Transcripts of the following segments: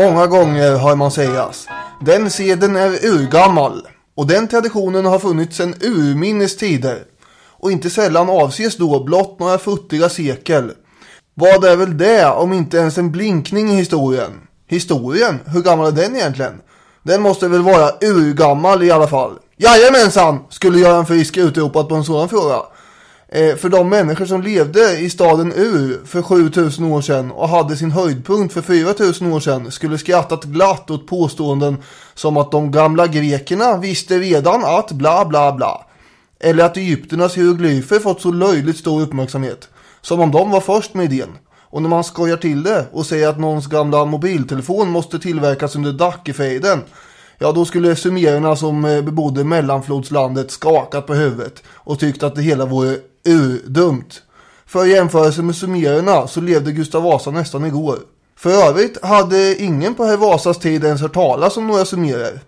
Många gånger har man sägas. Den seden är urgammal. Och den traditionen har funnits sedan urminnes tider. Och inte sällan avses då blott några futtiga sekel. Vad är väl det om inte ens en blinkning i historien? Historien? Hur gammal är den egentligen? Den måste väl vara urgammal i alla fall. Jajamensan, skulle Göran Frisk utropat på en sådan fråga. Eh, för de människor som levde i staden Ur för 7000 år sedan och hade sin höjdpunkt för 4000 år sedan skulle skrattat glatt åt påståenden som att de gamla grekerna visste redan att bla bla bla. Eller att Egypternas hieroglyfer fått så löjligt stor uppmärksamhet. Som om de var först med idén. Och när man skojar till det och säger att någons gamla mobiltelefon måste tillverkas under Dackefejden. Ja, då skulle sumererna som eh, bebodde mellanflodslandet skakat på huvudet och tyckt att det hela vore urdumt. För jämförelse med sumererna så levde Gustav Vasa nästan igår. För övrigt hade ingen på herr Vasas tid ens hört talas om några sumerer.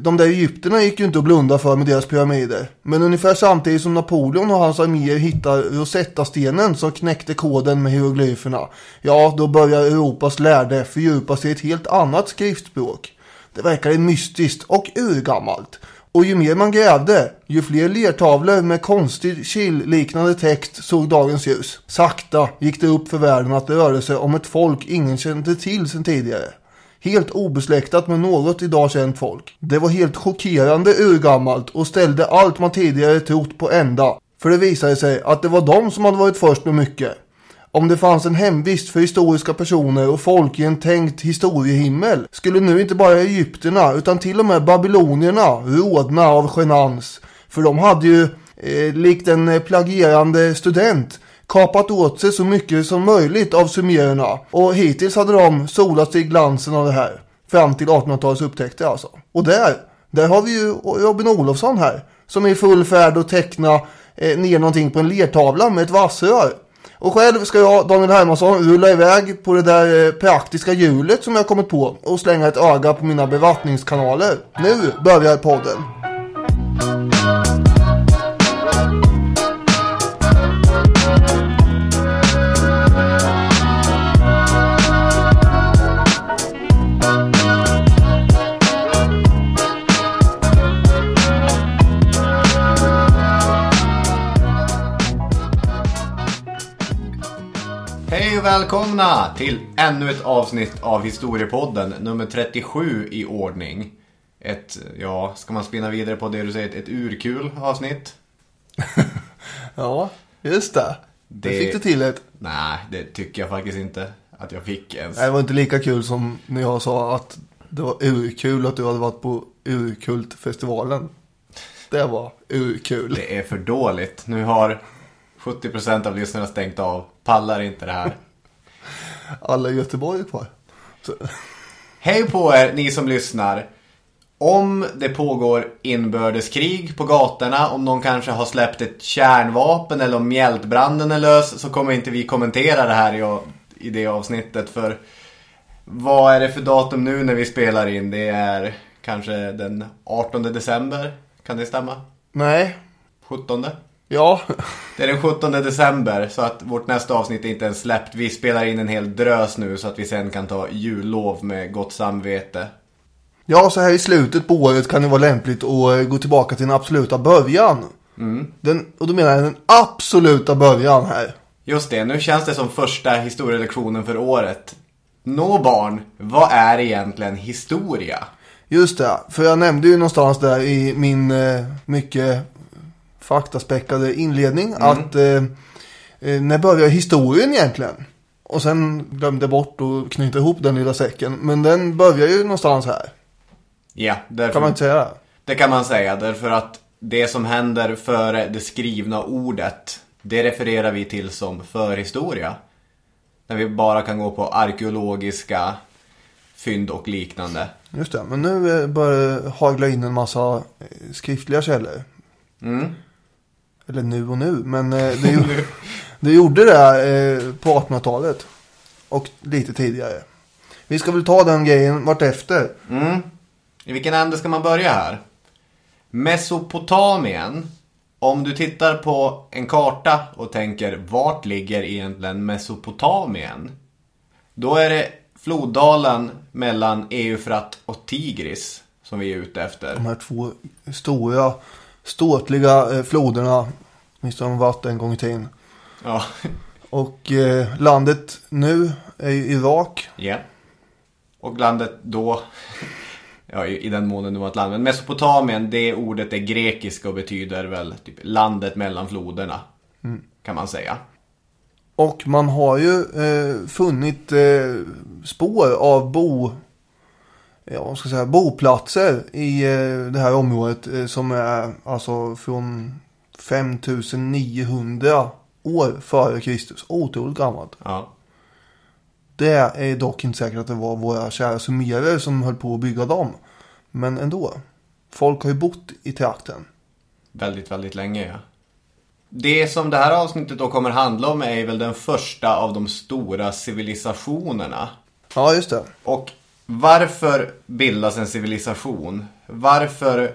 De där egyptierna gick ju inte att blunda för med deras pyramider. Men ungefär samtidigt som Napoleon och hans arméer hittar Rosetta-stenen som knäckte koden med hieroglyferna. Ja, då börjar Europas lärde fördjupa sig i ett helt annat skriftspråk. Det verkade mystiskt och urgammalt. Och ju mer man grävde, ju fler lertavlor med konstig kill-liknande text såg dagens ljus. Sakta gick det upp för världen att det rörde sig om ett folk ingen kände till sedan tidigare. Helt obesläktat med något idag känt folk. Det var helt chockerande urgammalt och ställde allt man tidigare trott på ända. För det visade sig att det var de som hade varit först med mycket. Om det fanns en hemvist för historiska personer och folk i en tänkt historiehimmel skulle nu inte bara egyptierna utan till och med babylonierna rådna av genans. För de hade ju, eh, likt en eh, plagierande student, kapat åt sig så mycket som möjligt av sumererna. Och hittills hade de solat sig i glansen av det här. Fram till 1800-talets upptäckter alltså. Och där, där har vi ju Robin Olofsson här. Som är i full färd att teckna eh, ner någonting på en lertavla med ett vassrör. Och själv ska jag, Daniel Hermansson, rulla iväg på det där eh, praktiska hjulet som jag kommit på och slänga ett öga på mina bevattningskanaler. Nu börjar podden. Välkomna till ännu ett avsnitt av Historiepodden, nummer 37 i ordning. Ett, ja, ska man spinna vidare på det du säger, ett urkul avsnitt? Ja, just det. Det, Det- fick du till ett. Nej, det tycker jag faktiskt inte att jag fick ens. Nej, Det var inte lika kul som när jag sa att det var urkul att du hade varit på Urkultfestivalen. Det var urkul. Det är för dåligt. Nu har 70% av lyssnarna stängt av. Pallar inte det här. Alla i Göteborg är kvar. Så, Hej på er, ni som lyssnar. Om det pågår inbördeskrig på gatorna, om någon kanske har släppt ett kärnvapen eller om mjältbranden är lös så kommer inte vi kommentera det här i, i det avsnittet. För vad är det för datum nu när vi spelar in? Det är kanske den 18 december, kan det stämma? nej, 17? Ja. Det är den 17 december så att vårt nästa avsnitt är inte ens släppt. Vi spelar in en hel drös nu så att vi sen kan ta jullov med gott samvete. Ja, så här i slutet på året kan det vara lämpligt att eh, gå tillbaka till den absoluta början. Den, och då menar jag den absoluta början här. Just det, nu känns det som första historielektionen för året. Nå barn, vad är egentligen historia? Just det, för jag nämnde ju någonstans där i min eh, mycket faktaspäckade inledning att eh, eh, när börjar historien egentligen? Och sen glömde bort att knyta ihop den lilla säcken. Men den börjar ju någonstans här. Ja, därför, Kan man inte säga det? det kan man säga. Därför att det som händer före det skrivna ordet, det refererar vi till som förhistoria. När vi bara kan gå på arkeologiska fynd och liknande. Just det, men nu eh, börjar det hagla in en massa eh, skriftliga källor. Mm. Eller nu och nu, men eh, det, gjorde, det gjorde det eh, på 1800-talet. Och lite tidigare. Vi ska väl ta den grejen vartefter. Mm. I vilken ände ska man börja här? Mesopotamien. Om du tittar på en karta och tänker vart ligger egentligen Mesopotamien? Då är det floddalen mellan Eufrat och Tigris som vi är ute efter. De här två stora, ståtliga eh, floderna. Åtminstone har de varit en gång i tiden. Ja, Och eh, landet nu är ju Irak. ja. Och landet då, ja i, i den mån det var ett land. Men Mesopotamien, det ordet är grekiska och betyder väl typ landet mellan floderna. Kan man säga. Och man har ju eh, funnit eh, spår av bo, ja, ska säga, boplatser i eh, det här området eh, som är alltså från 5900 år före Kristus. Otroligt gammalt. Ja. Det är dock inte säkert att det var våra kära sumerare som höll på att bygga dem. Men ändå. Folk har ju bott i trakten. Väldigt, väldigt länge ja. Det som det här avsnittet då kommer handla om är väl den första av de stora civilisationerna. Ja, just det. Och varför bildas en civilisation? Varför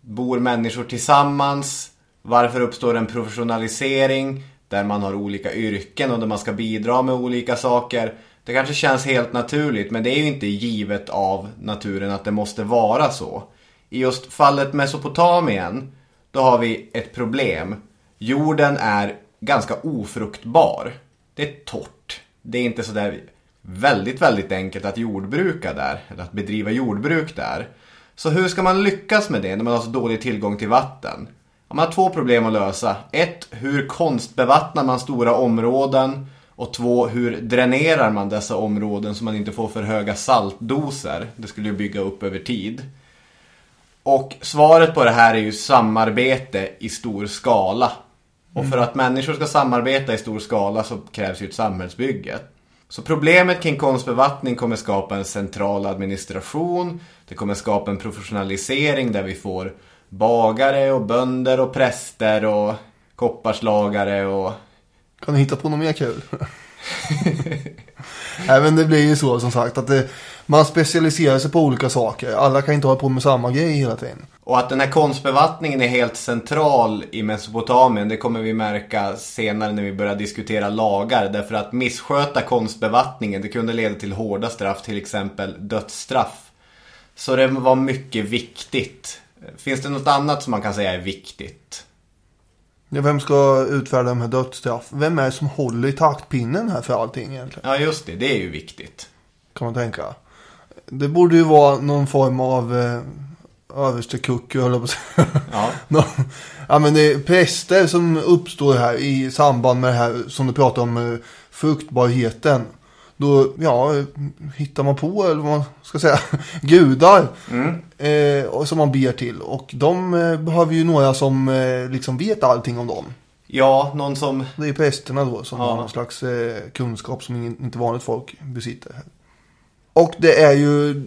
bor människor tillsammans? Varför uppstår en professionalisering där man har olika yrken och där man ska bidra med olika saker? Det kanske känns helt naturligt men det är ju inte givet av naturen att det måste vara så. I just fallet Mesopotamien, då har vi ett problem. Jorden är ganska ofruktbar. Det är torrt. Det är inte sådär väldigt, väldigt enkelt att jordbruka där. Eller att bedriva jordbruk där. Så hur ska man lyckas med det när man har så dålig tillgång till vatten? Man har två problem att lösa. Ett, hur konstbevattnar man stora områden? Och två, hur dränerar man dessa områden så man inte får för höga saltdoser? Det skulle ju bygga upp över tid. Och svaret på det här är ju samarbete i stor skala. Och för att människor ska samarbeta i stor skala så krävs ju ett samhällsbygge. Så problemet kring konstbevattning kommer skapa en central administration. Det kommer skapa en professionalisering där vi får bagare och bönder och präster och kopparslagare och... Kan du hitta på något mer kul? Nej men det blir ju så som sagt att det, man specialiserar sig på olika saker. Alla kan inte hålla på med samma grej hela tiden. Och att den här konstbevattningen är helt central i Mesopotamien det kommer vi märka senare när vi börjar diskutera lagar. Därför att missköta konstbevattningen det kunde leda till hårda straff, till exempel dödsstraff. Så det var mycket viktigt. Finns det något annat som man kan säga är viktigt? Ja, vem ska utfärda de här dödsstraff? Vem är det som håller i taktpinnen här för allting egentligen? Ja just det, det är ju viktigt. Kan man tänka. Det borde ju vara någon form av eh, överstekucku höll jag på att säga. Ja. Ja men det är präster som uppstår här i samband med det här som du pratar om eh, fruktbarheten. Då, ja, eh, hittar man på, eller vad man ska säga, gudar. Eh, och som man ber till. Och de eh, behöver ju några som eh, liksom vet allting om dem. Ja, någon som... Det är prästerna då som Ja. har någon slags eh, kunskap som inte vanligt folk besitter. Och det är ju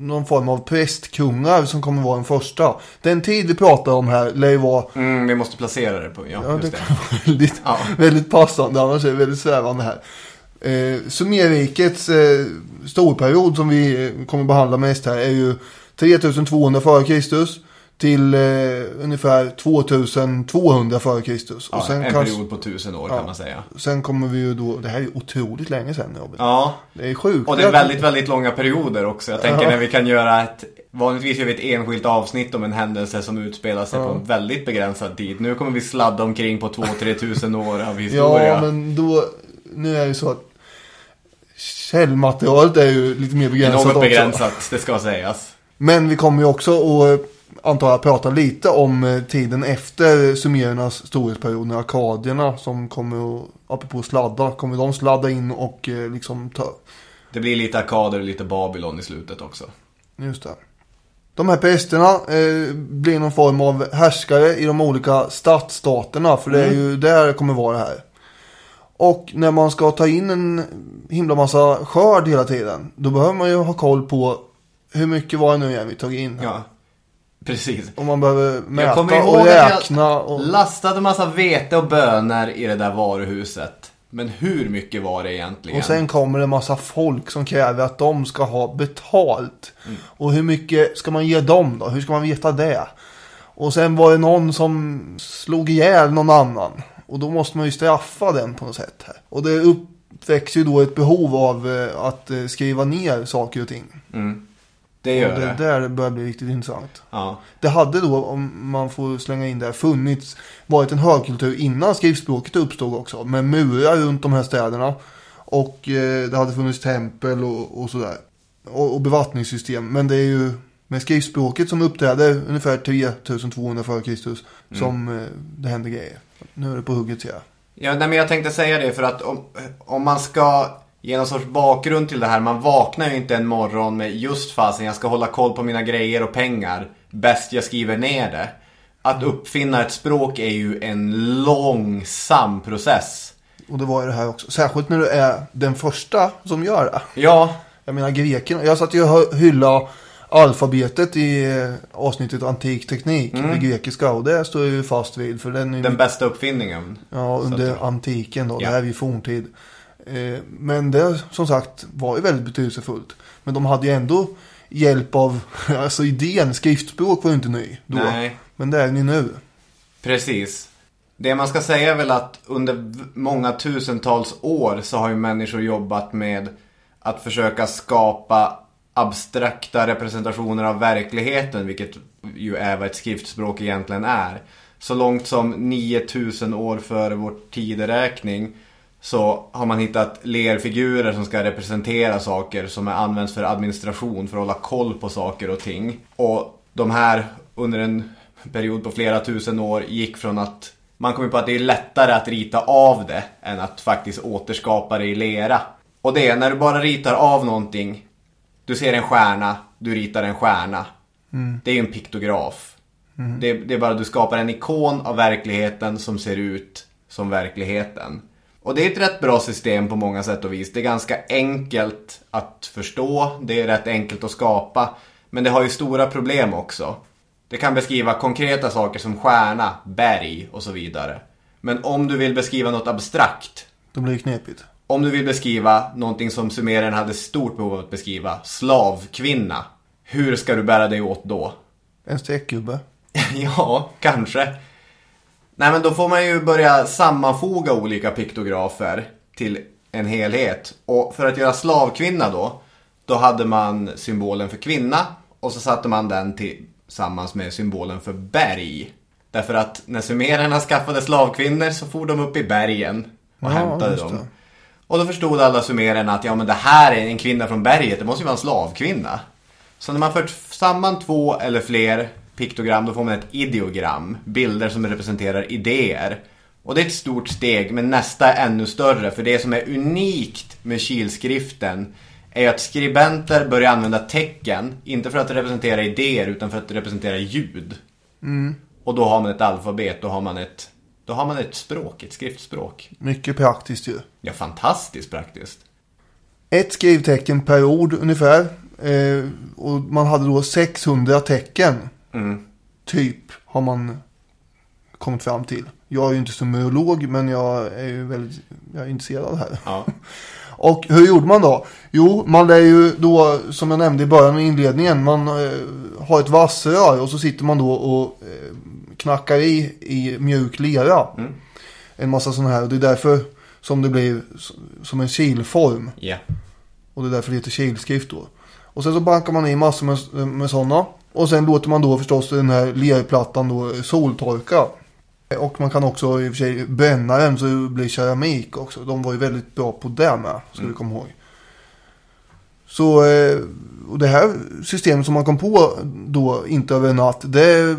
någon form av prästkungar som kommer vara den första. Den tid vi pratar om här lär ju vara Mm, vi måste placera det på... Ja, ja, det just det. vara väldigt, Ja. väldigt passande. Annars är det väldigt svävande här. Eh, Sumerrikets eh, storperiod som vi eh, kommer behandla mest här är ju 3200 f.Kr. till eh, ungefär 2200 f.Kr. Och Ja, en kanske- period på tusen år Ja. kan man säga. Sen kommer vi ju då, det här är otroligt länge sedan Robin. Ja, Det är sjukt. och det är väldigt, väldigt långa perioder också. Jag tänker Ja. när vi kan göra ett... Vanligtvis gör vi ett enskilt avsnitt om en händelse som utspelar sig på en väldigt begränsad tid. Nu kommer vi sladda omkring på 2-3 tusen år av historia. Ja, men då, nu är det ju så att källmaterialet är ju lite mer begränsat något också. begränsat, det ska sägas. Men vi kommer ju också att, antar jag, prata lite om eh, tiden efter sumerernas storhetsperiod, när akadierna som kommer att, apropå sladda, kommer de sladda in och eh, liksom ta, Det blir lite Akader och lite Babylon i slutet också. just det. De här prästerna eh, blir någon form av härskare i de olika stadsstaterna, för det är ju där det kommer vara det här. Och när man ska ta in en himla massa skörd hela tiden, då behöver man ju ha koll på hur mycket var det nu igen vi tog in. här. Ja, precis. Och man behöver mäta och att jag räkna. Och... lastade massa vete och bönor i det där varuhuset. Men hur mycket var det egentligen? Och sen kommer det en massa folk som kräver att de ska ha betalt. Mm. Och hur mycket ska man ge dem då? Hur ska man veta det? Och sen var det någon som slog ihjäl någon annan. Och då måste man ju straffa den på något sätt här. Och det upp, växer ju då ett behov av eh, att eh, skriva ner saker och ting. Mm. Det gör och det det. där börjar bli riktigt intressant. Ja. Det hade då, om man får slänga in det, funnits, varit en högkultur innan skriftspråket uppstod också. Med murar runt de här städerna. Och eh, det hade funnits tempel och, och sådär. Och, och bevattningssystem. Men det är ju med skriftspråket som uppträder ungefär 3200 f.Kr. som eh, det händer grejer. Nu är det på hugget ser jag. Ja, nej, men jag tänkte säga det för att om, om man ska ge någon sorts bakgrund till det här. Man vaknar ju inte en morgon med just fasen jag ska hålla koll på mina grejer och pengar. Bäst jag skriver ner det. Att uppfinna ett språk är ju en långsam process. Och det var ju det här också. Särskilt när du är den första som gör det. Ja, Jag menar grekerna. Jag satt ju och hylla alfabetet i eh, avsnittet antik teknik. Det grekiska. Och det står jag ju fast vid. För den är den bästa uppfinningen. Ja, under antiken då. Ja. Det här är ju forntid. Eh, men det som sagt var ju väldigt betydelsefullt. Men de hade ju ändå hjälp av, alltså idén, skriftspråk var ju inte ny då. Nej. Men det är ni nu. Precis. Det man ska säga är väl att under många tusentals år så har ju människor jobbat med att försöka skapa abstrakta representationer av verkligheten, vilket ju är vad ett skriftspråk egentligen är. Så långt som 9000 år före vår tideräkning så har man hittat lerfigurer som ska representera saker som är används för administration, för att hålla koll på saker och ting. Och de här under en period på flera tusen år gick från att man kom ju på att det är lättare att rita av det än att faktiskt återskapa det i lera. Och det är när du bara ritar av någonting, du ser en stjärna, du ritar en stjärna. Det är ju en piktograf. Det, det är bara att du skapar en ikon av verkligheten som ser ut som verkligheten. Och det är ett rätt bra system på många sätt och vis. Det är ganska enkelt att förstå, det är rätt enkelt att skapa. Men det har ju stora problem också. Det kan beskriva konkreta saker som stjärna, berg och så vidare. Men om du vill beskriva något abstrakt, Då blir det knepigt. Om du vill beskriva någonting som sumerern hade stort behov av att beskriva, slavkvinna. Hur ska du bära dig åt då? En streckgubbe. ja, kanske. Nej men då får man ju börja sammanfoga olika piktografer till en helhet. Och för att göra slavkvinna då, då hade man symbolen för kvinna och så satte man den tillsammans med symbolen för berg. Därför att när sumererna skaffade slavkvinnor så for de upp i bergen och Ja, hämtade dem. Och då förstod alla sumererna att ja men det här är en kvinna från berget, det måste ju vara en slavkvinna. Så när man fört samman två eller fler piktogram då får man ett ideogram, bilder som representerar idéer. Och det är ett stort steg, men nästa är ännu större. För det som är unikt med kilskriften är att skribenter börjar använda tecken, inte för att representera idéer utan för att representera ljud. Och då har man ett alfabet, då har man ett, då har man ett språk, ett skriftspråk. Mycket praktiskt ju. Ja, fantastiskt praktiskt. Ett skrivtecken per ord ungefär. Eh, och man hade då 600 tecken. Mm. Typ har man kommit fram till. Jag är ju inte sumerolog men jag är ju väldigt jag är intresserad av det här. Ja. Och hur gjorde man då? Jo, man lär ju då, som jag nämnde i början av inledningen, man eh, har ett vassrör och så sitter man då och eh, knackar i, i mjuk lera. Mm. En massa sådana här och det är därför som det blir som en kilform. Ja. Och det är därför det heter kilskrift då. Och sen så bankar man i massor med, med sådana. Och sen låter man då förstås den här lerplattan då soltorka. Och man kan också i och för sig bränna den så det blir keramik också. De var ju väldigt bra på det med, ska du komma ihåg. Så, eh, och det här systemet som man kom på då, inte över en natt, det,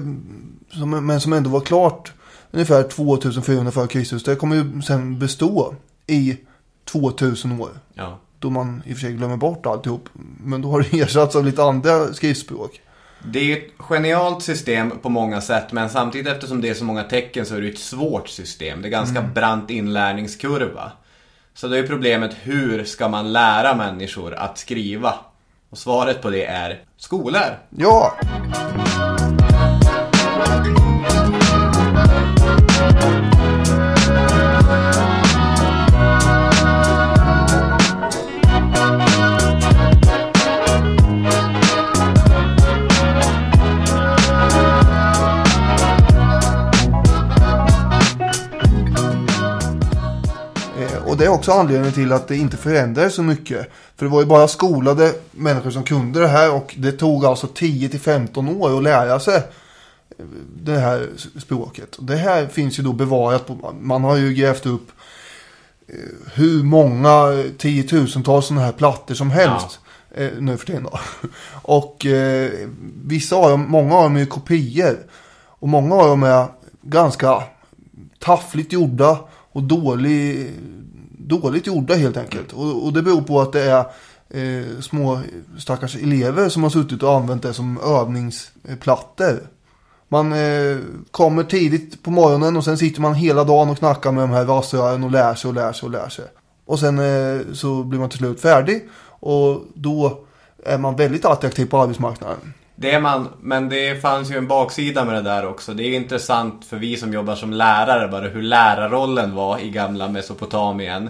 som, men som ändå var klart ungefär 2400 f.Kr. Det kommer ju sen bestå i 2000 år. Ja. Då man i och för sig glömmer bort alltihop. Men då har det ersatts av lite andra skriftspråk. Det är ju ett genialt system på många sätt men samtidigt eftersom det är så många tecken så är det ett svårt system. Det är ganska brant inlärningskurva. Så då är problemet hur ska man lära människor att skriva? Och svaret på det är skolor. Ja! Eh, och det är också anledningen till att det inte förändrades så mycket. För det var ju bara skolade människor som kunde det här och det tog alltså 10 till 15 år att lära sig det här språket. Det här finns ju då bevarat. På, man har ju grävt upp eh, hur många tiotusentals sådana här plattor som helst. Ja. Eh, nu för tiden då. Och eh, vissa av dem, många av dem är kopior. Och många av dem är ganska taffligt gjorda och dålig, dåligt gjorda helt enkelt. Och, och det beror på att det är eh, små stackars elever som har suttit och använt det som övningsplattor. Man eh, kommer tidigt på morgonen och sen sitter man hela dagen och knackar med de här vassrören och lär sig och lär sig och lär sig. Och sen eh, så blir man till slut färdig och då är man väldigt attraktiv på arbetsmarknaden. Det är man, men det fanns ju en baksida med det där också. Det är intressant för vi som jobbar som lärare bara hur lärarrollen var i gamla Mesopotamien.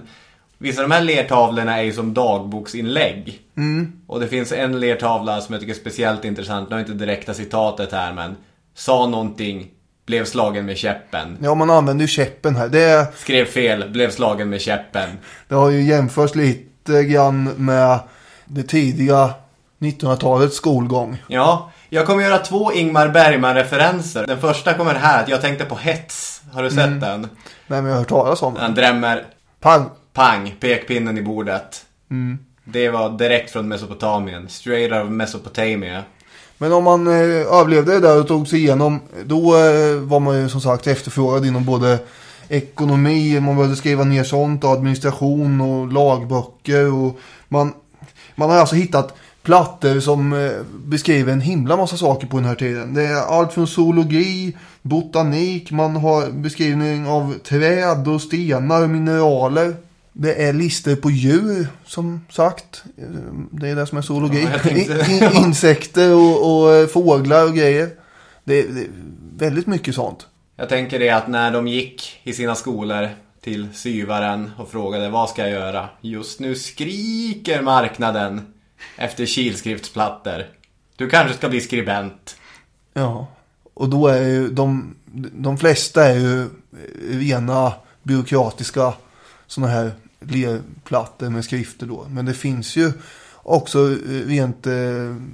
Vissa av de här lertavlorna är ju som dagboksinlägg. Mm. Och det finns en lertavla som jag tycker är speciellt intressant. Nu har inte direkta citatet här men sa någonting, blev slagen med käppen. Ja, man använder ju käppen här. Det Skrev fel, blev slagen med käppen. Det har ju jämförts lite grann med det tidiga 1900-talets skolgång. Ja, jag kommer göra två Ingmar Bergman-referenser. Den första kommer här, att jag tänkte på hets. Har du sett mm. den? Nej, men jag har hört talas om den. Han drämmer... Pang! Pang, pekpinnen i bordet. Mm. Det var direkt från Mesopotamien. Straight out of Mesopotamia. Men om man eh, överlevde det där och tog sig igenom, då eh, var man ju som sagt efterfrågad inom både ekonomi, man började skriva ner sånt, administration och lagböcker. Och man, man har alltså hittat plattor som eh, beskriver en himla massa saker på den här tiden. Det är allt från zoologi, botanik, man har beskrivning av träd och stenar och mineraler. Det är lister på djur som sagt. Det är det som är zoologi. Ja, Insekter och, och, eh, fåglar och grejer. Det är, det är, väldigt mycket sånt. Jag tänker det att när de gick i sina skolor till syvaren och frågade vad ska jag göra? Just nu skriker marknaden efter kilskriftsplattor. Du kanske ska bli skribent. Ja, och då är ju de, de flesta är ju rena byråkratiska sådana här lerplattor med skrifter då. Men det finns ju också rent eh,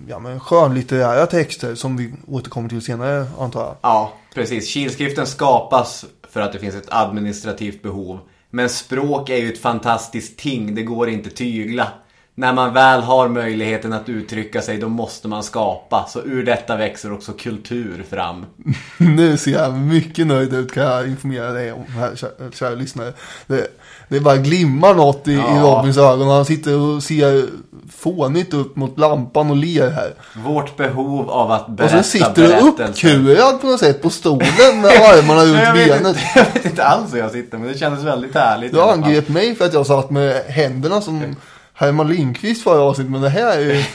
ja, men skönlitterära texter som vi återkommer till senare antar jag. Ja, precis. Kilskriften skapas för att det finns ett administrativt behov. Men språk är ju ett fantastiskt ting, det går inte tygla när man väl har möjligheten att uttrycka sig då måste man skapa. Så ur detta växer också kultur fram. nu ser jag mycket nöjd ut kan jag informera dig om här kära, kära lyssnare. Det, det bara glimmar något i, ja. i Robins ögon. Han sitter och ser fånigt upp mot lampan och ler här. Vårt behov av att berätta Och så sitter du uppkurad på något sätt på stolen med armarna runt benet. jag vet inte alls hur jag sitter men det kändes väldigt härligt. Du angrep mig för att jag satt med händerna som Herman Lindqvist förra avsnittet, men det här är ju...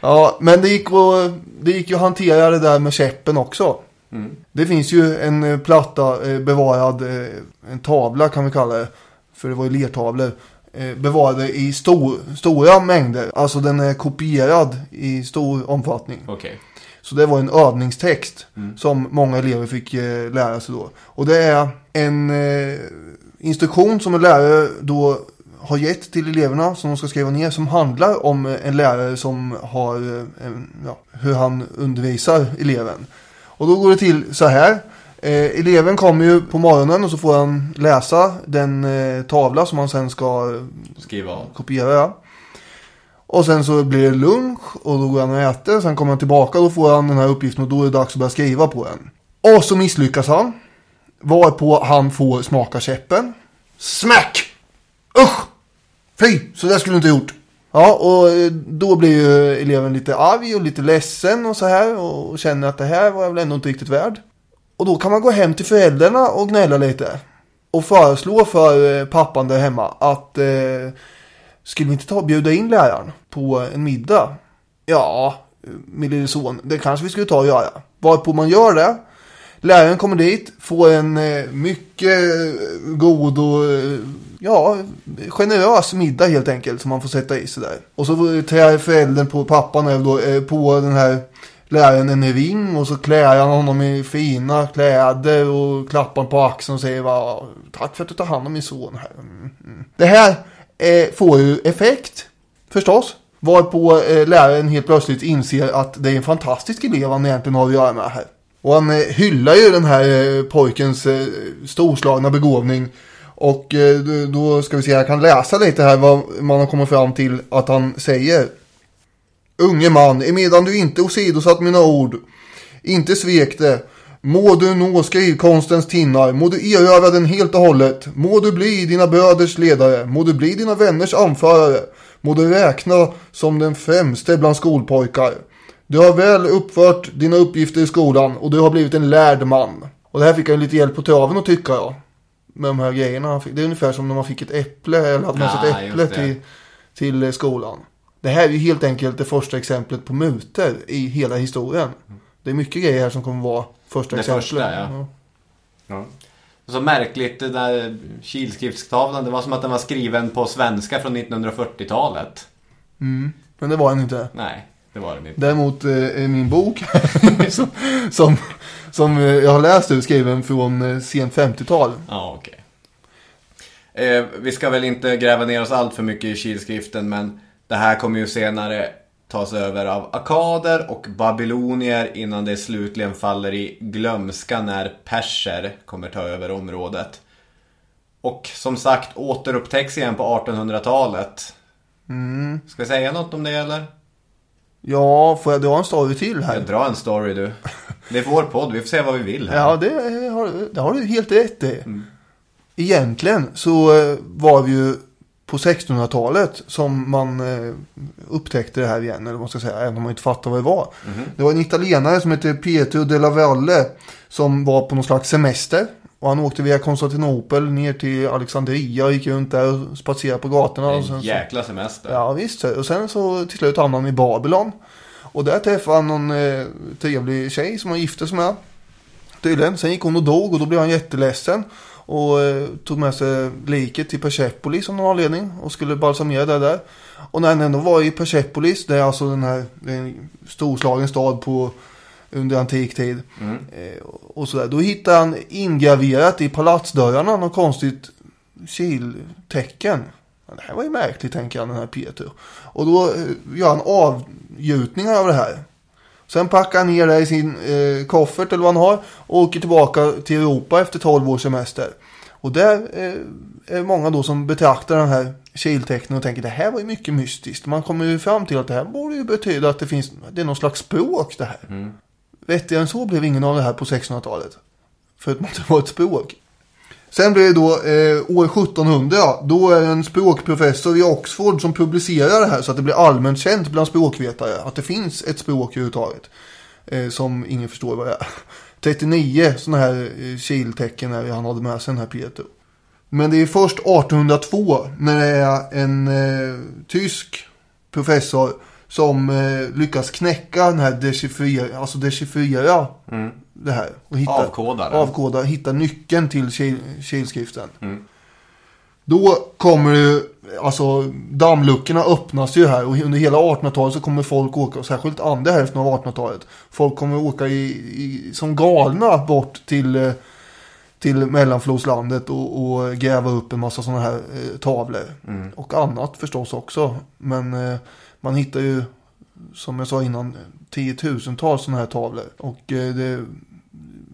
Ja, men det gick, att, det gick ju att hantera det där med käppen också. Mm. Det finns ju en eh, platta eh, bevarad, eh, en tavla kan vi kalla det. För det var ju lertavlor. Bevarade i stor, stora mängder. Alltså den är kopierad i stor omfattning. Okay. Så det var en övningstext mm. som många elever fick lära sig då. Och det är en instruktion som en lärare då har gett till eleverna som de ska skriva ner som handlar om en lärare som har eh, ja, hur han undervisar eleven. Och då går det till så här. Eh, eleven kommer ju på morgonen och så får han läsa den eh, tavla som han sen ska skriva kopiera. Ja. Och sen så blir det lunch och då går han och äter. Sen kommer han tillbaka och då får han den här uppgiften och då är det dags att börja skriva på den. Och så misslyckas han. Varpå han får smaka käppen. Smack! Usch! Fy, så det skulle du inte gjort. Ja, och eh, då blir ju eleven lite arg och lite ledsen och så här. Och känner att det här var jag väl ändå inte riktigt värd. Och då kan man gå hem till föräldrarna och gnälla lite. Och föreslå för eh, pappan där hemma att eh, skulle vi inte ta och bjuda in läraren på en middag? Ja, min lille son, det kanske vi skulle ta och göra. Varpå man gör det. Läraren kommer dit, får en eh, mycket eh, god och eh, ja, generös middag helt enkelt som man får sätta i sig där. Och så trär föräldern på pappan då, eh, på den här läraren en ring och så klär han honom i fina kläder och klappar på axeln och säger va, tack för att du tar hand om min son här. Mm, mm. Det här eh, får ju effekt förstås. Varpå eh, läraren helt plötsligt inser att det är en fantastisk elev han egentligen har att göra med här. Och han eh, hyllar ju den här eh, pojkens eh, storslagna begåvning. Och eh, då ska vi se, jag kan läsa lite här vad man har kommit fram till att han säger. Unge man, emedan du inte åsidosatt mina ord, inte svek det, må du nå skrivkonstens tinnar, må du erövra den helt och hållet, må du bli dina bröders ledare, må du bli dina vänners anförare, må du räkna som den främste bland skolpojkar. Du har väl uppfört dina uppgifter i skolan och du har blivit en lärd man. Och det här fick jag lite hjälp på traven att tycka jag. Med de här grejerna han fick. Det är ungefär som när man fick ett äpple eller hade med sig Ja, ett just äpple till, till skolan. Det här är ju helt enkelt det första exemplet på mutor i hela historien. Det är mycket grejer här som kommer vara första Det exemplet. första, ja. Ja. Så märkligt, den där kilskriftstavlan, det var som att den var skriven på svenska från 1940-talet. Mm. Men det var den inte. Nej, det var den inte. Däremot eh, är min bok som, som, som eh, jag har läst ur skriven från eh, sent 50-tal. Ja, okej. Eh, vi ska väl inte gräva ner oss allt för mycket i kilskriften, men det här kommer ju senare tas över av akader och babylonier innan det slutligen faller i glömska när perser kommer ta över området. Och som sagt återupptäcks igen på 1800-talet. Mm. Ska jag säga något om det eller? Ja, får jag dra en story till här? Jag drar en story du. Det är vår podd, vi får säga vad vi vill här. Ja, det har, det har du helt rätt i. Egentligen så eh, var det ju på 1600-talet som man eh, upptäckte det här igen, eller vad man ska säga, även om man inte fattar vad det var. Det var en italienare som hette Pietro della Valle som var på någon slags semester. Och han åkte via Konstantinopel ner till Alexandria och gick runt där och spatserade på gatorna. Och sen En jäkla semester. Ja visst. Och sen så till slut hamnade han i Babylon. Och där träffade han någon eh, trevlig tjej som han gifte sig med. Tydligen. Sen gick hon och dog och då blev han jätteledsen. Och eh, tog med sig liket till Persepolis av någon anledning. Och skulle balsamera det där. Och när han ändå var i Persepolis. Det är alltså den här en storslagen stad på under antik tid. Mm. Eh, och sådär. Då hittade han ingraverat i palatsdörrarna något konstigt kiltecken. Det här var ju märkligt tänker han den här Peter. Och då eh, gör han avgjutningar av det här. Sen packar han ner det i sin eh, koffert eller vad han har. Och åker tillbaka till Europa efter 12 års semester. Och där eh, är många då som betraktar den här kiltecknen och tänker det här var ju mycket mystiskt. Man kommer ju fram till att det här borde ju betyda att det finns, det är någon slags språk det här. Mm. Vettigare än så blev ingen av det här på 1600-talet. Förutom att det var ett språk. Sen blir det då eh, år 1700. Då är det en språkprofessor i Oxford som publicerar det här så att det blir allmänt känt bland språkvetare. Att det finns ett språk överhuvudtaget. Eh, som ingen förstår vad det är. 39 sådana här eh, kiltecken är det han hade med sig den här Peter. Men det är först 1802 när det är en eh, tysk professor som eh, lyckas knäcka den här dechiffrera, alltså dechiffrera Mm det här. Och hitta, Avkoda avkoda, hitta nyckeln till kil, kilskriften. Mm. Då kommer det, alltså dammluckorna öppnas ju här och under hela 1800-talet så kommer folk åka, och särskilt andra hälften av 1800-talet. Folk kommer åka i, i, som galna bort till, eh, till mellanflodslandet och, och gräva upp en massa sådana här eh, tavlor. Mm. Och annat förstås också. Men eh, man hittar ju, som jag sa innan, tiotusentals sådana här tavlor. Och eh, det,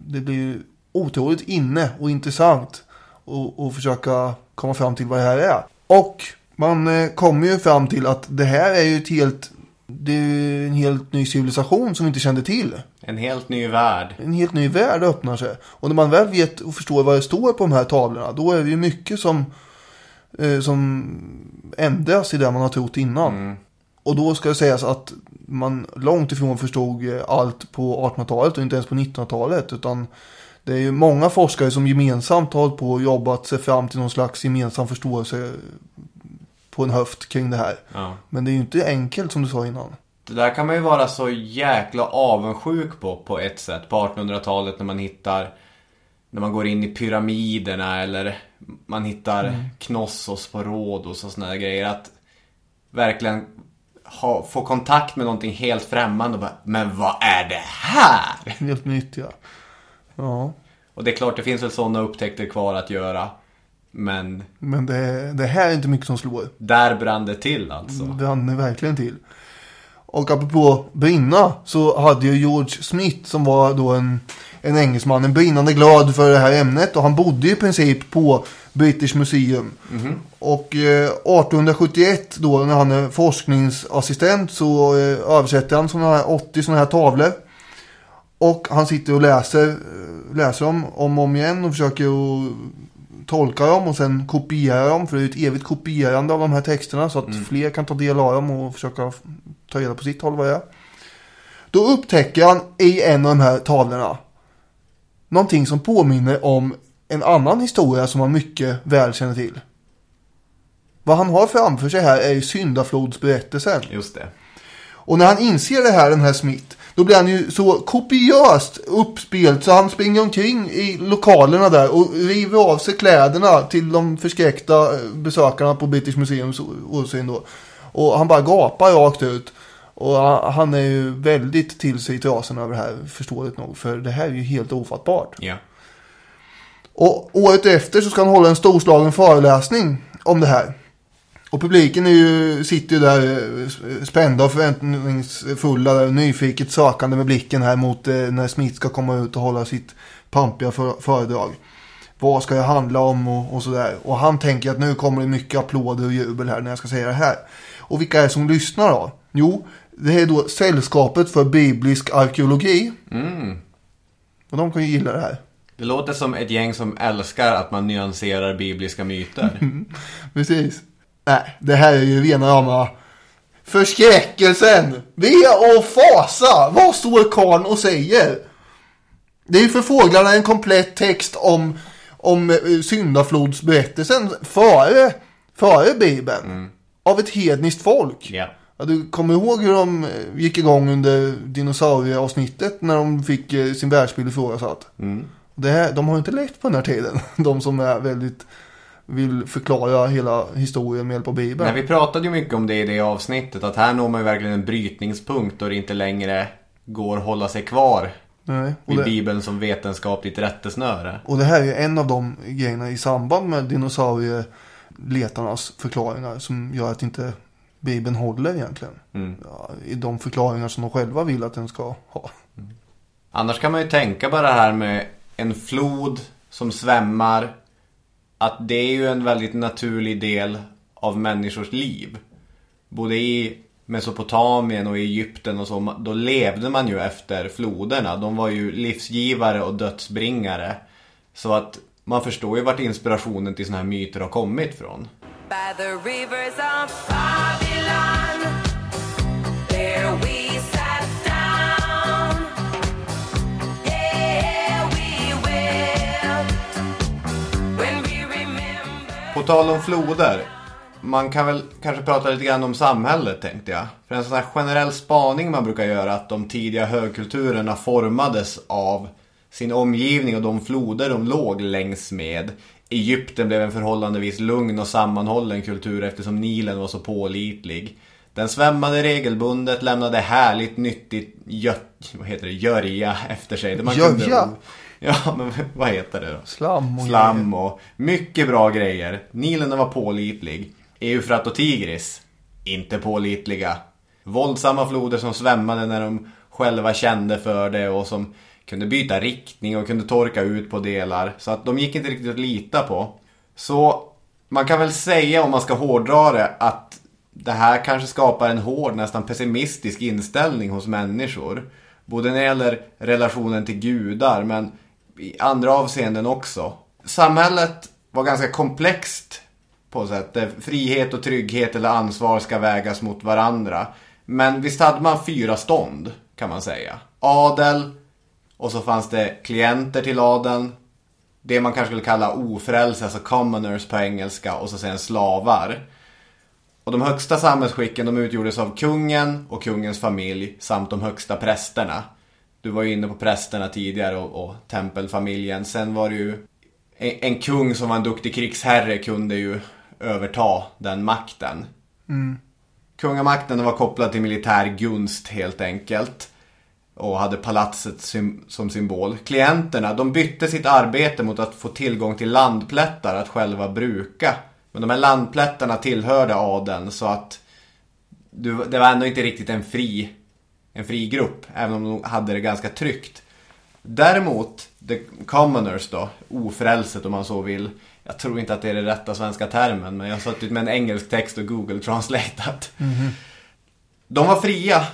det blir otroligt inne och intressant att att försöka komma fram till vad det här är. Och man eh, kommer ju fram till att det här är ju ett helt, det är en helt ny civilisation som vi inte kände till. En helt ny värld. En helt ny värld öppnar sig. Och när man väl vet och förstår vad det står på de här tavlorna, då är det ju mycket som, eh, som ändras i det man har trott innan. Mm. Och då ska det sägas att man långt ifrån förstod allt på 1800-talet och inte ens på 1900-talet. Utan det är ju många forskare som gemensamt har på och jobbat sig fram till någon slags gemensam förståelse på en höft kring det här. Ja. Men det är ju inte enkelt som du sa innan. Det där kan man ju vara så jäkla avundsjuk på, på ett sätt. På 1800-talet när man hittar... När man går in i pyramiderna eller man hittar Knossos på Rhodos och där grejer. Att verkligen ha, få kontakt med någonting helt främmande och bara, men vad är det här? Helt nytt ja. Ja. Och det är klart, det finns väl sådana upptäckter kvar att göra. Men Men det, det här är inte mycket som slår. där brann det till alltså. Det brann det verkligen till. Och apropå brinna så hade ju George Smith som var då en, en engelsman en brinnande glad för det här ämnet. Och han bodde i princip på British Museum. Och eh, 1871 då när han är forskningsassistent så eh, översätter han såna här 80 sådana här tavlor. Och han sitter och läser, eh, läser dem om och om igen och försöker att tolka dem och sen kopiera dem. För det är ett evigt kopierande av de här texterna så att fler kan ta del av dem och försöka ta reda på sitt håll vad det är. Då upptäcker han i en av de här tavlorna någonting som påminner om en annan historia som han mycket väl känner till. Vad han har framför sig här är ju syndaflodsberättelsen. Just det. Och när han inser det här, den här Smith, då blir han ju så kopiöst uppspelt så han springer omkring i lokalerna där och river av sig kläderna till de förskräckta eh, besökarna på British Museums åsyn då. Och han bara gapar rakt ut. Och han- är ju väldigt till sig i trasorna över det här, förståeligt nog. För det här är ju helt ofattbart. Ja. Och året efter så ska han hålla en storslagen föreläsning om det här. Och publiken är ju, sitter ju där eh, spända och förväntningsfulla, där, nyfiket sökande med blicken här mot eh, när Smith ska komma ut och hålla sitt pampiga för, föredrag. Vad ska jag handla om och, och sådär. Och han tänker att nu kommer det mycket applåder och jubel här när jag ska säga det här. Och vilka är det som lyssnar då? Jo, det är då Sällskapet för biblisk arkeologi. Mm. Och de kan ju gilla det här. Det låter som ett gäng som älskar att man nyanserar bibliska myter. Precis. Nej, det här är ju rena rama förskräckelsen. Ve och fasa. Vad står karln och säger? Det är ju för fåglarna en komplett text om, om eh, syndaflodsberättelsen före, före Bibeln. Av ett hedniskt folk. ja. Ja, du kommer ihåg hur de eh, gick igång under dinosaurieavsnittet när de fick eh, sin världsbild ifrågasatt? Mm. Det här, de har ju inte lätt på den här tiden. De som är väldigt vill förklara hela historien med hjälp av Bibeln. Nej, vi pratade ju mycket om det i det avsnittet. Att här når man ju verkligen en brytningspunkt då det inte längre går att hålla sig kvar Nej. Vid det, Bibeln som vetenskapligt rättesnöre. och det här är en av de grejerna i samband med dinosaurieletarnas förklaringar som gör att inte Bibeln håller egentligen. Mm. Ja, I de förklaringar som de själva vill att den ska ha. Annars kan man ju tänka bara det här med en flod som svämmar. Att det är ju en väldigt naturlig del av människors liv. Både i Mesopotamien och i Egypten och så, då levde man ju efter floderna. De var ju livsgivare och dödsbringare. Så att man förstår ju vart inspirationen till såna här myter har kommit från. By the rivers of Babylon, there we På tal om floder. Man kan väl kanske prata lite grann om samhället tänkte jag. För en sån här generell spaning man brukar göra att de tidiga högkulturerna formades av sin omgivning och de floder de låg längs med. Egypten blev en förhållandevis lugn och sammanhållen kultur eftersom Nilen var så pålitlig. Den svämmade regelbundet, lämnade härligt nyttigt gött, vad heter det, görja efter sig. Man kunde- Görja? Ja, men vad heter det då? Slam och Slam och mycket bra grejer. Nilen var pålitlig. Eufrat och Tigris, inte pålitliga. Våldsamma floder som svämmade när de själva kände för det och som kunde byta riktning och kunde torka ut på delar. Så att de gick inte riktigt att lita på. Så man kan väl säga om man ska hårdra det att det här kanske skapar en hård, nästan pessimistisk inställning hos människor. Både när det gäller relationen till gudar men i andra avseenden också. Samhället var ganska komplext på sätt. Frihet och trygghet eller ansvar ska vägas mot varandra. Men visst hade man fyra stånd kan man säga. Adel och så fanns det klienter till adeln. Det man kanske skulle kalla ofrälse, alltså commoners på engelska och så sen slavar. Och de högsta samhällsskicken de utgjordes av kungen och kungens familj samt de högsta prästerna. Du var ju inne på prästerna tidigare och, och tempelfamiljen. Sen var det ju en, en kung som var en duktig krigsherre kunde ju överta den makten. Kungamakten var kopplad till militär gunst helt enkelt. Och hade palatset som symbol. Klienterna, de bytte sitt arbete mot att få tillgång till landplättar att själva bruka. Men de här landplättarna tillhörde adeln så att du, det var ändå inte riktigt en fri, en fri grupp. Även om de hade det ganska tryggt. Däremot, the commoners då, ofrälset om man så vill. Jag tror inte att det är den rätta svenska termen, men jag har suttit med en engelsk text och Google translatat. De var fria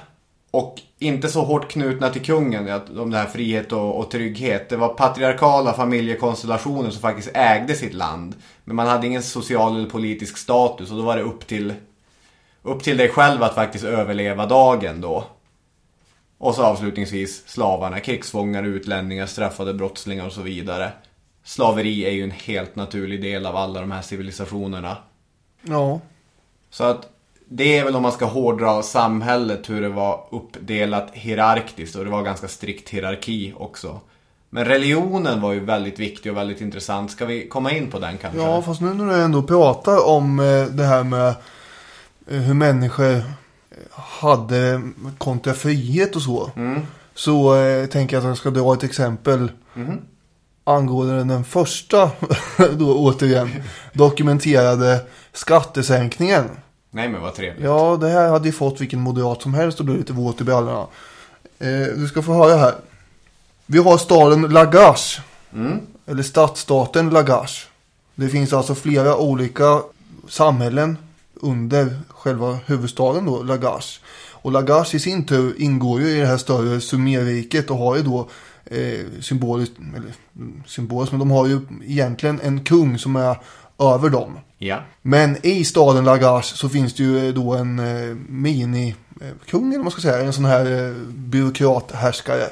och inte så hårt knutna till kungen om det här frihet och, och trygghet. Det var patriarkala familjekonstellationer som faktiskt ägde sitt land. Men man hade ingen social eller politisk status och då var det upp till, upp till dig själv att faktiskt överleva dagen då. Och så avslutningsvis slavarna, krigsfångar, utlänningar, straffade brottslingar och så vidare. Slaveri är ju en helt naturlig del av alla de här civilisationerna. Ja. Så att det är väl om man ska hårdra samhället hur det var uppdelat hierarkiskt och det var ganska strikt hierarki också. Men religionen var ju väldigt viktig och väldigt intressant. Ska vi komma in på den kanske? Ja, fast nu när du ändå pratar om eh, det här med eh, hur människor hade kontra frihet och så. Så eh, tänker jag att jag ska dra ett exempel angående den första, då återigen, dokumenterade skattesänkningen. Nej men vad trevligt. Ja, det här hade ju fått vilken moderat som helst att bli lite våt i brallorna. Eh, du ska få höra här. Vi har staden Lagash. Eller stadsstaten Lagash. Det finns alltså flera olika samhällen under själva huvudstaden då, Lagash. Och Lagash i sin tur ingår ju i det här större Sumerriket och har ju då eh, symboliskt, eller mm, symboliskt, men de har ju egentligen en kung som är över dem. Ja. Men i staden Lagash så finns det ju då en eh, mini eh, kung eller man ska säga. En sån här eh, byråkrathärskare.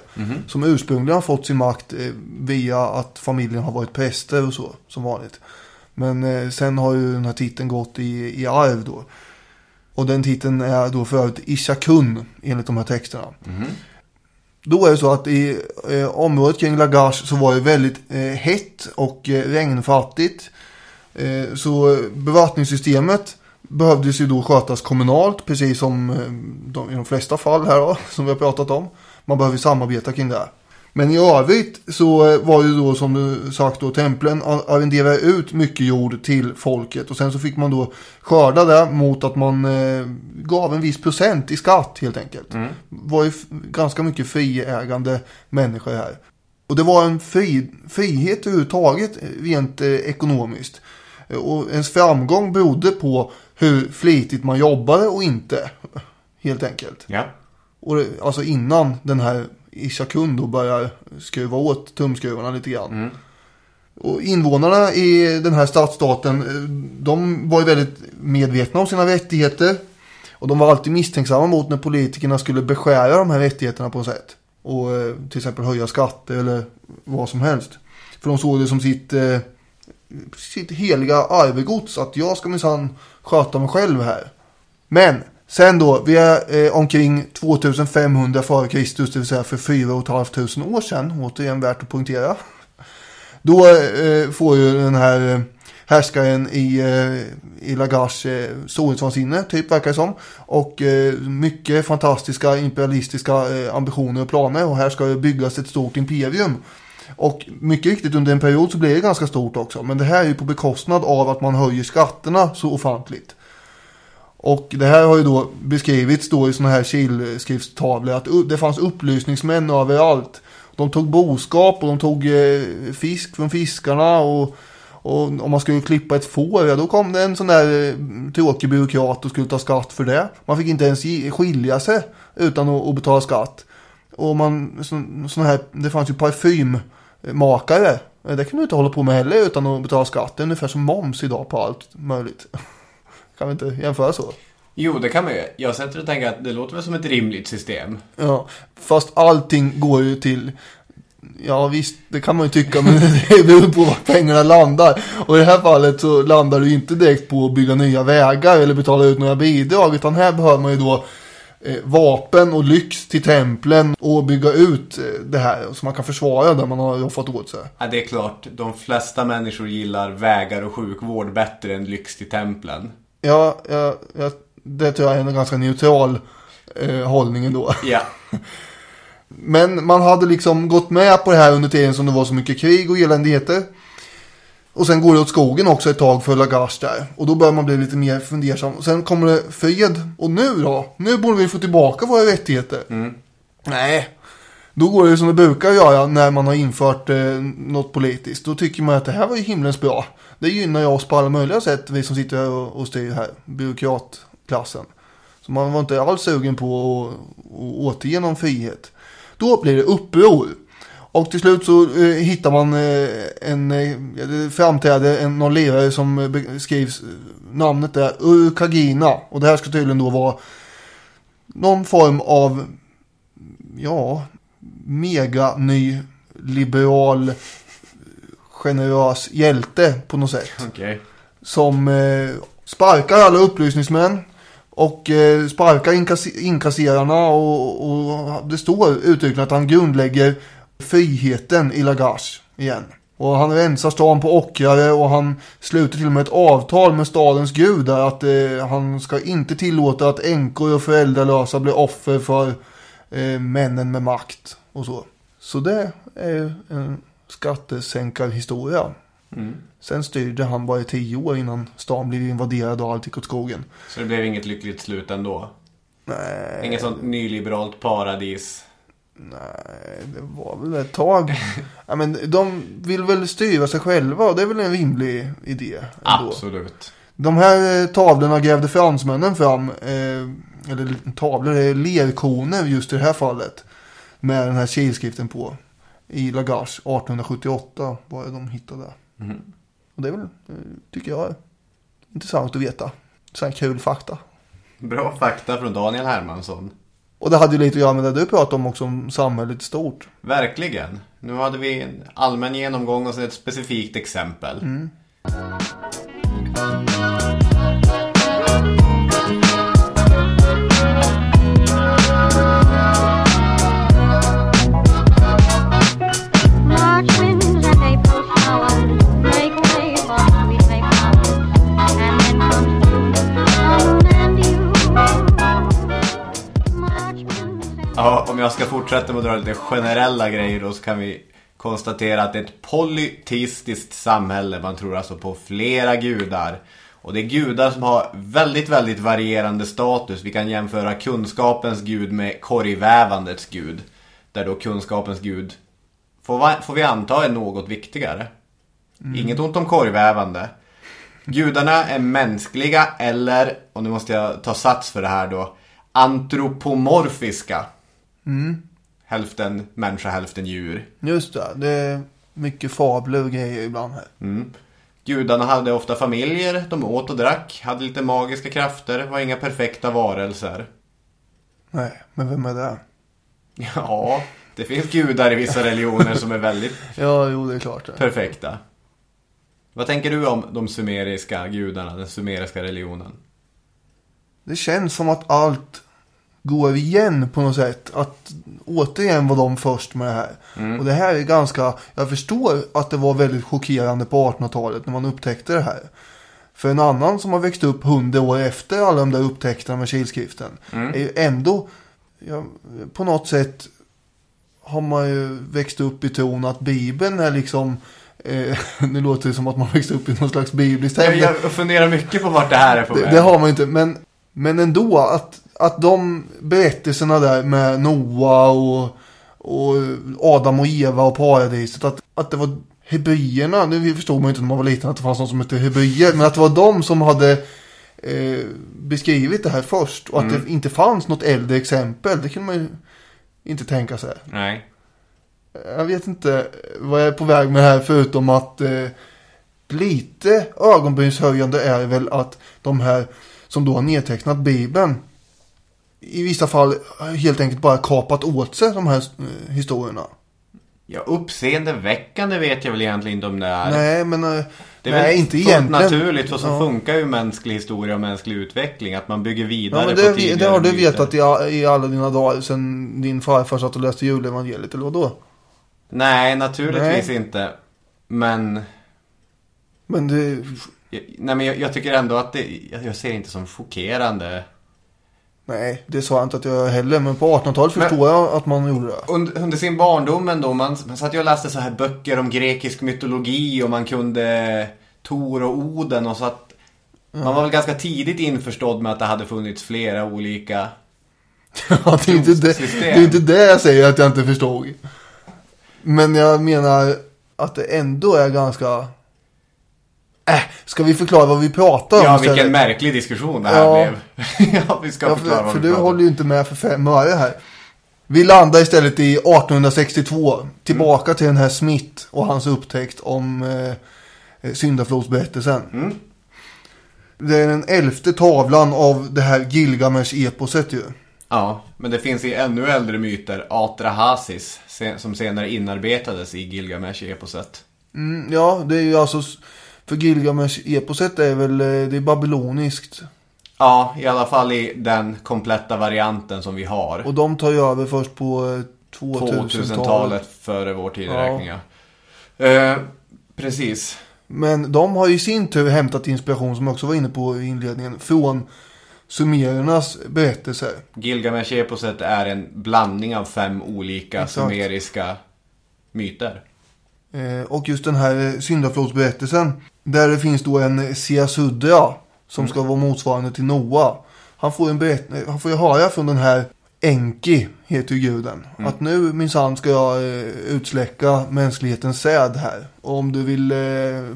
Som ursprungligen har fått sin makt eh, via att familjen har varit präster och så. Som vanligt. Men eh, sen har ju den här titeln gått i, i arv då. Och den titeln är då för övrigt Ishakun enligt de här texterna. Då är det så att i eh, området kring Lagash så var det väldigt eh, hett och eh, regnfattigt. Eh, så bevattningssystemet behövdes ju då skötas kommunalt, precis som eh, de, i de flesta fall här då, som vi har pratat om. Man behöver samarbeta kring det. här. Men i övrigt så eh, var ju då som du sagt då templen arrenderade ut mycket jord till folket och sen så fick man då skörda det mot att man eh, gav en viss procent i skatt helt enkelt. Det var ju ganska mycket friägande människor här. Och det var en fri, frihet överhuvudtaget eh, rent eh, ekonomiskt. Eh, Och ens framgång berodde på hur flitigt man jobbade och inte. Helt enkelt. Ja. Och det, alltså innan den här Ishakun då börjar skruva åt tumskruvarna lite grann. Och invånarna i den här stadsstaten, eh, de var ju väldigt medvetna om sina rättigheter. Och de var alltid misstänksamma mot när politikerna skulle beskära de här rättigheterna på något sätt. Och eh, till exempel höja skatter eller vad som helst. För de såg det som sitt, eh, sitt heliga arvegods att jag ska minsann sköta mig själv här. Men sen då, vi är eh, omkring 2500 före Kristus, det vill säga för 4 500 år sedan. Återigen värt att poängtera. Då eh, får ju den här eh, härskaren i, eh, i Lagash eh, storhetsvansinne, typ verkar det som. Och eh, mycket fantastiska imperialistiska eh, ambitioner och planer. Och här ska det byggas ett stort imperium. Och mycket riktigt under en period så blir det ganska stort också. Men det här är ju på bekostnad av att man höjer skatterna så ofantligt. Och det här har ju då beskrivits då i sådana här kilskriftstavlor. att det fanns upplysningsmän överallt. De tog boskap och de tog eh, fisk från fiskarna och, och om man skulle klippa ett får, ja då kom det en sån där eh, tråkig byråkrat och skulle ta skatt för det. Man fick inte ens skilja sig utan att, att betala skatt. Och man, så, sån här, det fanns ju parfymmakare. Eh, det kan du inte hålla på med heller utan att betala skatt. Det är ungefär som moms idag på allt möjligt. Kan vi inte jämföra så? Jo, det kan man ju. Jag sätter och tänker att det låter väl som ett rimligt system. Ja, fast allting går ju till Ja visst, det kan man ju tycka men det beror på var pengarna landar. Och i det här fallet så landar ju inte direkt på att bygga nya vägar eller betala ut några bidrag. Utan här behöver man ju då eh, vapen och lyx till templen och bygga ut eh, det här. Så man kan försvara det man har fått åt sig. Ja, det är klart. De flesta människor gillar vägar och sjukvård bättre än lyx till templen. Ja, jag, jag det tror jag är en ganska neutral eh, hållning ändå. Ja. Men man hade liksom gått med på det här under tiden som det var så mycket krig och eländigheter. Och sen går det åt skogen också ett tag för Lagash där. Och då börjar man bli lite mer fundersam. Och sen kommer det fred. Och nu då? Nu borde vi få tillbaka våra rättigheter. Nej. Då går det som det brukar göra när man har infört eh, något politiskt. Då tycker man att det här var ju himlens bra. Det gynnar ju oss på alla möjliga sätt, vi som sitter här och, och styr här. Byråkratklassen. Så man var inte alls sugen på att, att återge någon frihet. Då blir det uppror. Och till slut så eh, hittar man eh, en, eh, ja, framträder en, någon ledare som eh, beskrivs, eh, namnet är Urkagina. Och det här ska tydligen då vara någon form av, ja, mega ny liberal generös hjälte på något sätt. Okej. Som eh, sparkar alla upplysningsmän. Och eh, sparkar inkass- inkasserarna och, och det står uttryckligen att han grundlägger friheten i Lagash igen. Och han rensar stan på ockrare och han sluter till och med ett avtal med stadens gudar att eh, han ska inte tillåta att änkor och föräldralösa blir offer för eh, männen med makt och så. Så det är en skattesänkarhistoria. Sen styrde han bara i tio år innan stan blev invaderad och allt gick åt skogen. Så det blev inget lyckligt slut ändå? Nej, Inget sånt nyliberalt paradis? nej, det var väl ett tag. ja, men de vill väl styra sig själva och det är väl en rimlig idé. Ändå. Absolut. De här eh, tavlorna grävde fransmännen fram. Eh, eller tavlor, är lerkoner just i det här fallet. Med den här kilskriften på. I Lagash 1878 var det de hittade. Och det är väl, eh, tycker jag, intressant att veta. Här kul fakta. Bra fakta från Daniel Hermansson. Och det hade ju lite att göra med det du pratade om också, om samhället stort. Verkligen. Nu hade vi en allmän genomgång och så ett specifikt exempel. March Ja, om jag ska fortsätta med att dra lite generella grejer då så kan vi konstatera att det är ett polyteistiskt samhälle. Man tror alltså på flera gudar. Och det är gudar som har väldigt, väldigt varierande status. Vi kan jämföra kunskapens gud med korgvävandets gud. Där då kunskapens gud får, vi anta är något viktigare. Inget ont om korgvävande. Gudarna är mänskliga eller, och nu måste jag ta sats för det här då, antropomorfiska. Hälften människa, hälften djur. Just det, det är mycket fabler och grejer ibland här. Mm. Gudarna hade ofta familjer, de åt och drack, hade lite magiska krafter, var inga perfekta varelser. Nej, men vem är det? Ja, det finns gudar i vissa religioner som är väldigt Ja, jo det är klart det. perfekta. Vad tänker du om de sumeriska gudarna, den sumeriska religionen? Det känns som att allt går igen på något sätt. Att återigen var de först med det här. Och det här är ganska, jag förstår att det var väldigt chockerande på 1800-talet när man upptäckte det här. För en annan som har växt upp hundra år efter alla de där upptäckterna med kilskriften. Är ju ändå, ja, på något sätt har man ju växt upp i tron att Bibeln är liksom, eh, nu låter det som att man växt upp i någon slags bibliskt hem. jag funderar mycket på vart det här är på Det, väg. det har man inte, men, men ändå att, att de berättelserna där med Noa och, och Adam och Eva och paradiset, att, att det var hebreerna, nu förstod man ju inte när man var liten att det fanns någon som hette hebreer, men att det var de som hade eh, beskrivit det här först och att det inte fanns något äldre exempel, det kunde man ju inte tänka sig. Nej. Jag vet inte vad jag är på väg med här förutom att eh, lite ögonbrynshöjande är väl att de här som då har nedtecknat Bibeln i vissa fall helt enkelt bara kapat åt sig de här eh, historierna. Ja, uppseendeväckande vet jag väl egentligen inte om det är. Nej, men eh, Det är nej, väl inte egentligen. naturligt, för så Ja. funkar ju mänsklig historia och mänsklig utveckling. Att man bygger vidare Ja, men på det, tidigare det har du vetat i, i alla dina dagar sedan din farfar satt och läste julevangeliet, eller vadå? Nej, naturligtvis Nej. inte. Men, Men det, jag- nej, men jag, jag tycker ändå att det, jag, jag ser det inte som chockerande. Nej, det sa jag inte att jag heller. Men på 1800-talet Men- förstår jag att man gjorde det. Under, under sin barndom ändå, man, man satt ju och läste så här böcker om grekisk mytologi och man kunde Tor och Oden och så att man var väl ganska tidigt införstådd med att det hade funnits flera olika Ja, det, är inte det, det är inte det jag säger att jag inte förstod. Men jag menar att det ändå är ganska... Äh, ska vi förklara vad vi pratar om Ja, istället? vilken märklig diskussion det här Ja. blev. ja, vi ska Ja, förklara för, vad för vi du håller ju inte med för fem öre här. Vi landar istället i 1862. Tillbaka till den här Smith och hans upptäckt om eh, syndaflodsberättelsen. Mm. Det är den elfte tavlan av det här Gilgamesh-eposet ju. Ja, men det finns i ännu äldre myter Atrahasis som senare inarbetades i Gilgamesh-eposet. Mm, ja, det är ju alltså... För Gilgamesh-eposet är väl... eh, Det är babyloniskt. Ja, i alla fall i den kompletta varianten som vi har. Och de tar ju över först på eh, 2000-talet. 2000-talet före vår tideräkning. Ja. Eh, precis. Men de har ju i sin tur hämtat inspiration, som jag också var inne på i inledningen, från sumerernas berättelser. Gilgamesh-eposet är en blandning av fem olika Exakt. sumeriska myter. Eh, och just den här syndaflodsberättelsen, där det finns då en Siasudra som ska vara motsvarande till Noa. Han får, en berätt- eh, han får ju höra från den här Enki, heter ju guden, att nu minsann ska jag eh, utsläcka mänsklighetens säd här. Och om du vill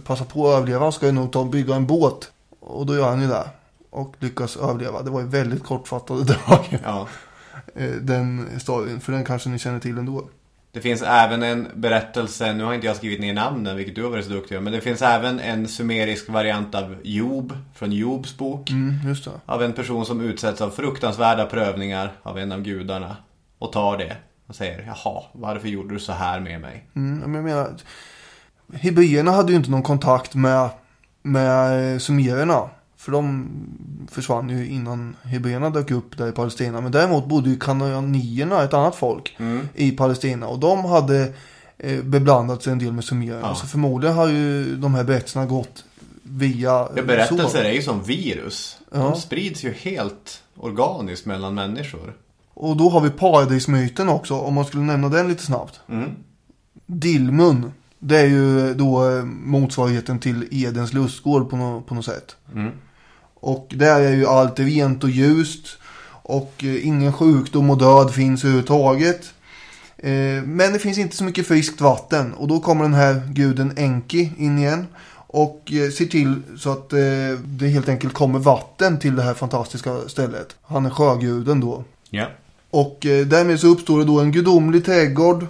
passa på att överleva ska jag nog ta och bygga en båt. Och då gör han ju det. Och lyckas överleva. Det var ju väldigt kortfattade drag. Ja. den storyn, för den kanske ni känner till ändå. Det finns även en berättelse, nu har inte jag skrivit ner namnen vilket du har varit så duktig med, men det finns även en sumerisk variant av Job, från Jobs bok. Mm. Av en person som utsätts av fruktansvärda prövningar av en av gudarna. Och tar det och säger jaha, varför gjorde du så här med mig? Mm, men jag menar, Hebreerna hade ju inte någon kontakt med, med sumererna. För de försvann ju innan Hebreerna dök upp där i Palestina. Men däremot bodde ju kanaanierna, ett annat folk, i Palestina. Och de hade eh, beblandat sig en del med sumererna. Ja. Så förmodligen har ju de här berättelserna gått via... Ja, berättelser är ju som virus. Ja. De sprids ju helt organiskt mellan människor. Och då har vi paradismyten också, om man skulle nämna den lite snabbt. Mm. Dilmun, det är ju då eh, motsvarigheten till Edens lustgård på, nå- på något sätt. Mm. Och där är ju allt rent och ljust. Och eh, ingen sjukdom och död finns överhuvudtaget. Eh, men det finns inte så mycket friskt vatten. Och då kommer den här guden Enki in igen. Och eh, ser till så att det helt enkelt kommer vatten till det här fantastiska stället. Han är sjöguden då. Ja. Och därmed så uppstår det då en gudomlig trädgård.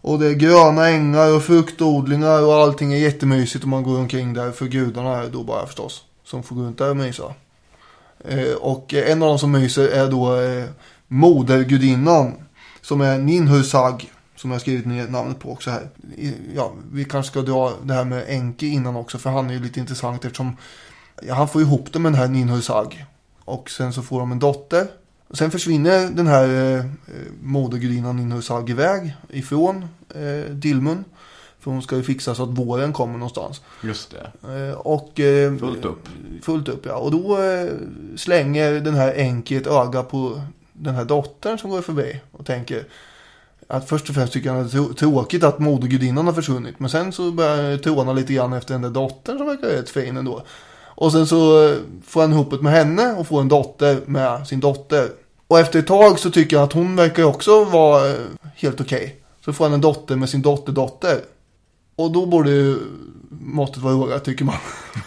Och det är gröna ängar och fruktodlingar och allting är jättemysigt om man går omkring där. För gudarna är då bara förstås. Som får gå runt där och mysa. Eh, och eh, en av dem som myser är då eh, modergudinnan. Som är Ninhursag. Som jag har skrivit ner namnet på också här. I, ja, vi kanske ska dra det här med Enki innan också. För han är ju lite intressant eftersom ja, han får ihop det med den här Ninhursag. Och sen så får de en dotter. Och sen försvinner den här eh, eh modergudinnan Ninhursag iväg ifrån eh, Dilmun. För hon ska ju fixa så att våren kommer någonstans. Just det. Eh, och, eh, Fullt upp. Fullt upp ja. Och då eh, slänger den här Enki ett öga på den här dottern som går förbi. Och tänker att först och främst tycker han att det är trå- tråkigt att modergudinnan har försvunnit. Men sen så börjar han tråna lite grann efter den där dottern som verkar rätt fin ändå. Och sen så får han ihop det med henne och får en dotter med sin dotter. Och efter ett tag så tycker han att hon verkar också vara helt okej. Så får han en dotter med sin dotterdotter. Och då borde ju måttet vara rågat tycker man.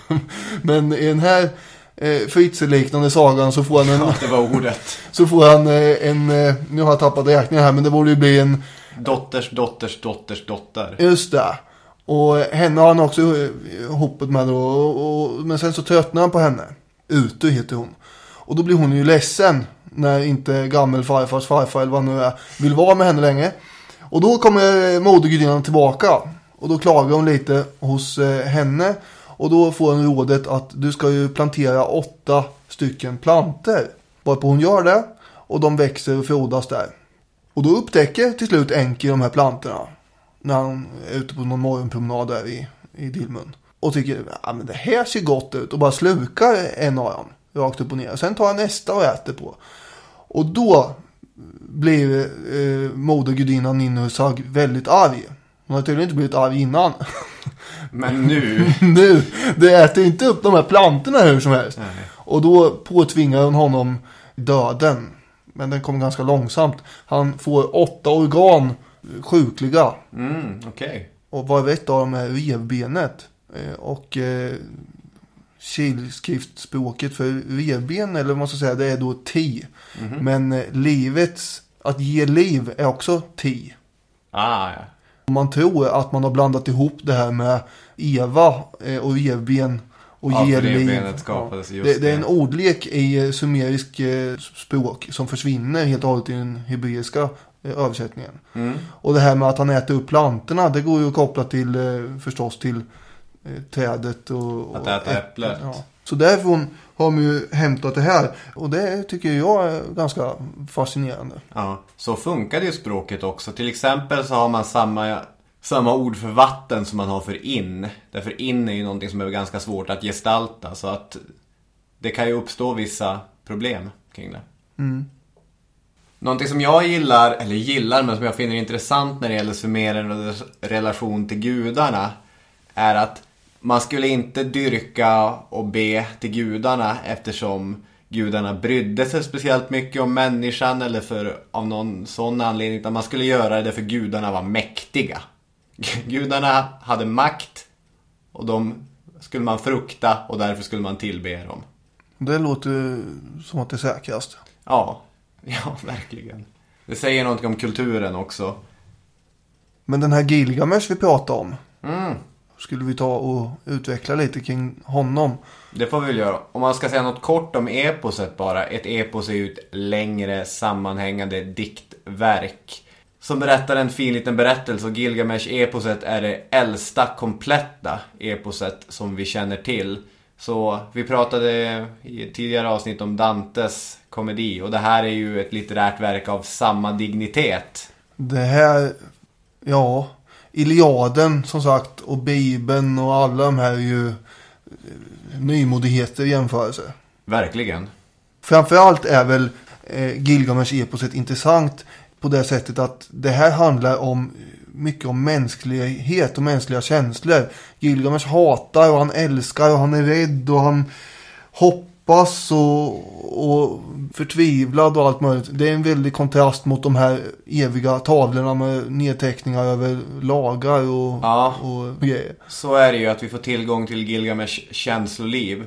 Men i den här eh, Fritzl-liknande sagan så får han en, Det var ordet. så får han eh, en, eh, nu har jag tappat räkningen här men det borde ju bli en, Dotters dotters dotters dotter. just det. Och henne har han också eh, hoppet med då. Och, och, men sen så tröttnar han på henne. Ute heter hon. Och då blir hon ju ledsen när inte gammelfarfars farfar eller vad nu är vill vara med henne längre. Och då kommer modergudinnan tillbaka. Och då klagar hon lite hos eh, henne. Och då får hon rådet att du ska ju plantera åtta stycken planter. Varpå hon gör det. Och de växer och frodas där. Och då upptäcker till slut Enki de här plantorna. När han är ute på någon morgonpromenad där i, i Dilmun. Och tycker ja, men det här ser gott ut. Och bara slukar en av dem. Rakt upp och ner. Och sen tar han nästa och äter på. Och då blir eh, modergudinnan Ninhursag väldigt arg. Hon har tydligen inte blivit arg innan. Men nu... nu, det äter inte upp de här plantorna hur som helst. Nej. Och då påtvingar hon honom döden. Men den kommer ganska långsamt. Han får åtta organ sjukliga. Mm, okej. Och var ett av dem är revbenet. Eh, Och eh, kilskriftspråket för revben, eller vad man ska säga, det är då ti. Men eh, livets, att ge liv är också ti. Ah, ja. Man tror att man har blandat ihop det här med Eva eh, och revben och Ja, ge för liv. skapades, just det, det är en ordlek i eh, sumerisk eh, språk som försvinner helt och hållet i den hebreiska översättningen. Mm. Och det här med att han äter upp plantorna, det går ju att koppla till förstås till trädet och... Att äta äpplet. Ja. Så därifrån har de ju hämtat det här. Och det tycker jag är ganska fascinerande. Ja, så funkade ju språket också. Till exempel så har man samma, samma ord för vatten som man har för in. Därför in är ju någonting som är ganska svårt att gestalta. Så att det kan ju uppstå vissa problem kring det. Någonting som jag gillar, eller gillar, men som jag finner intressant när det gäller sumerernas relation till gudarna är att man skulle inte dyrka och be till gudarna eftersom gudarna brydde sig speciellt mycket om människan eller för av någon sån anledning utan man skulle göra det för gudarna var mäktiga. Gudarna hade makt och de skulle man frukta och därför skulle man tillbe dem. Det låter som att det är säkrast. Ja, ja verkligen. Det säger någonting om kulturen också. Men den här Gilgamesh vi pratade om. Mm. Skulle vi ta och utveckla lite kring honom. Det får vi väl göra. Om man ska säga något kort om eposet bara. Ett epos är ju ett längre sammanhängande diktverk. Som berättar en fin liten berättelse och Gilgamesh-eposet är det äldsta kompletta eposet som vi känner till. Så vi pratade i tidigare avsnitt om Dantes komedi och det här är ju ett litterärt verk av samma dignitet. Det här, ja, Iliaden som sagt och Bibeln och alla de här är ju eh, nymodigheter i jämförelse. Verkligen. Framförallt är väl eh, Gilgamesh-eposet intressant på det sättet att det här handlar om mycket om mänsklighet och mänskliga känslor. Gilgamesh hatar och han älskar och han är rädd och han hoppas och, och förtvivlad och allt möjligt. Det är en väldig kontrast mot de här eviga tavlorna med nedteckningar över lagar och, Ja. och grejer. Så är det ju att vi får tillgång till Gilgamesh känsloliv.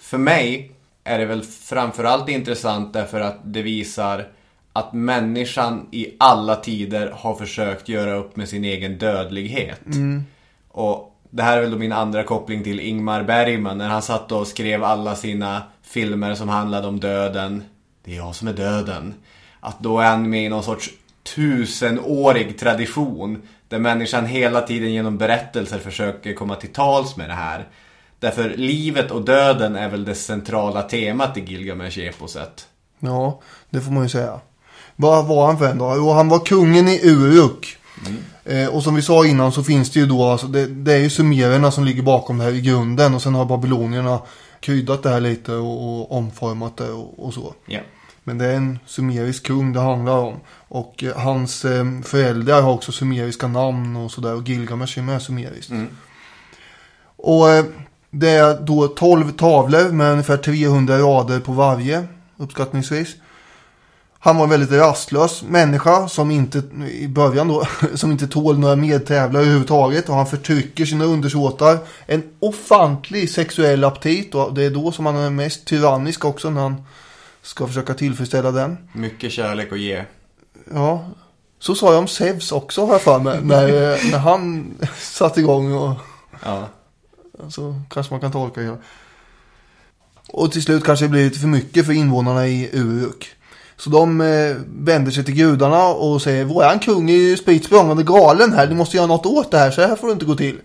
För mig är det väl framförallt intressant därför att det visar att människan i alla tider har försökt göra upp med sin egen dödlighet. Och det här är väl då min andra koppling till Ingmar Bergman när han satt och skrev alla sina filmer som handlade om döden. Det är jag som är döden. Att då är han med i någon sorts tusenårig tradition där människan hela tiden genom berättelser försöker komma till tals med det här. Därför livet och döden är väl det centrala temat i Gilgamesh-eposet. Ja, det får man ju säga. Vad var han för en då? Jo, han var kungen i Uruk. Eh, och som vi sa innan så finns det ju då, alltså det, det är ju sumererna som ligger bakom det här i grunden. Och sen har babylonierna kryddat det här lite och, och omformat det och, och så. Ja. Men det är en sumerisk kung det handlar om. Och eh, hans eh, föräldrar har också sumeriska namn och sådär. Och Gilgamesh är med sumeriskt. Och eh, det är då 12 tavlor med ungefär 300 rader på varje. Uppskattningsvis. Han var en väldigt rastlös människa som inte, i början då, som inte tål några medtävlare överhuvudtaget. Och han förtrycker sina undersåtar. En ofantlig sexuell aptit och det är då som han är mest tyrannisk också när han ska försöka tillfredsställa den. Mycket kärlek att ge. Ja, så sa jag om Zeus också har jag för mig. när, när han satte igång och Ja. så kanske man kan tolka det. Och till slut kanske det blir lite för mycket för invånarna i Uruk. Så de eh, vänder sig till gudarna och säger Våran kung är ju spritt språngande galen här. Ni måste göra något åt det här. Så här får det inte gå till.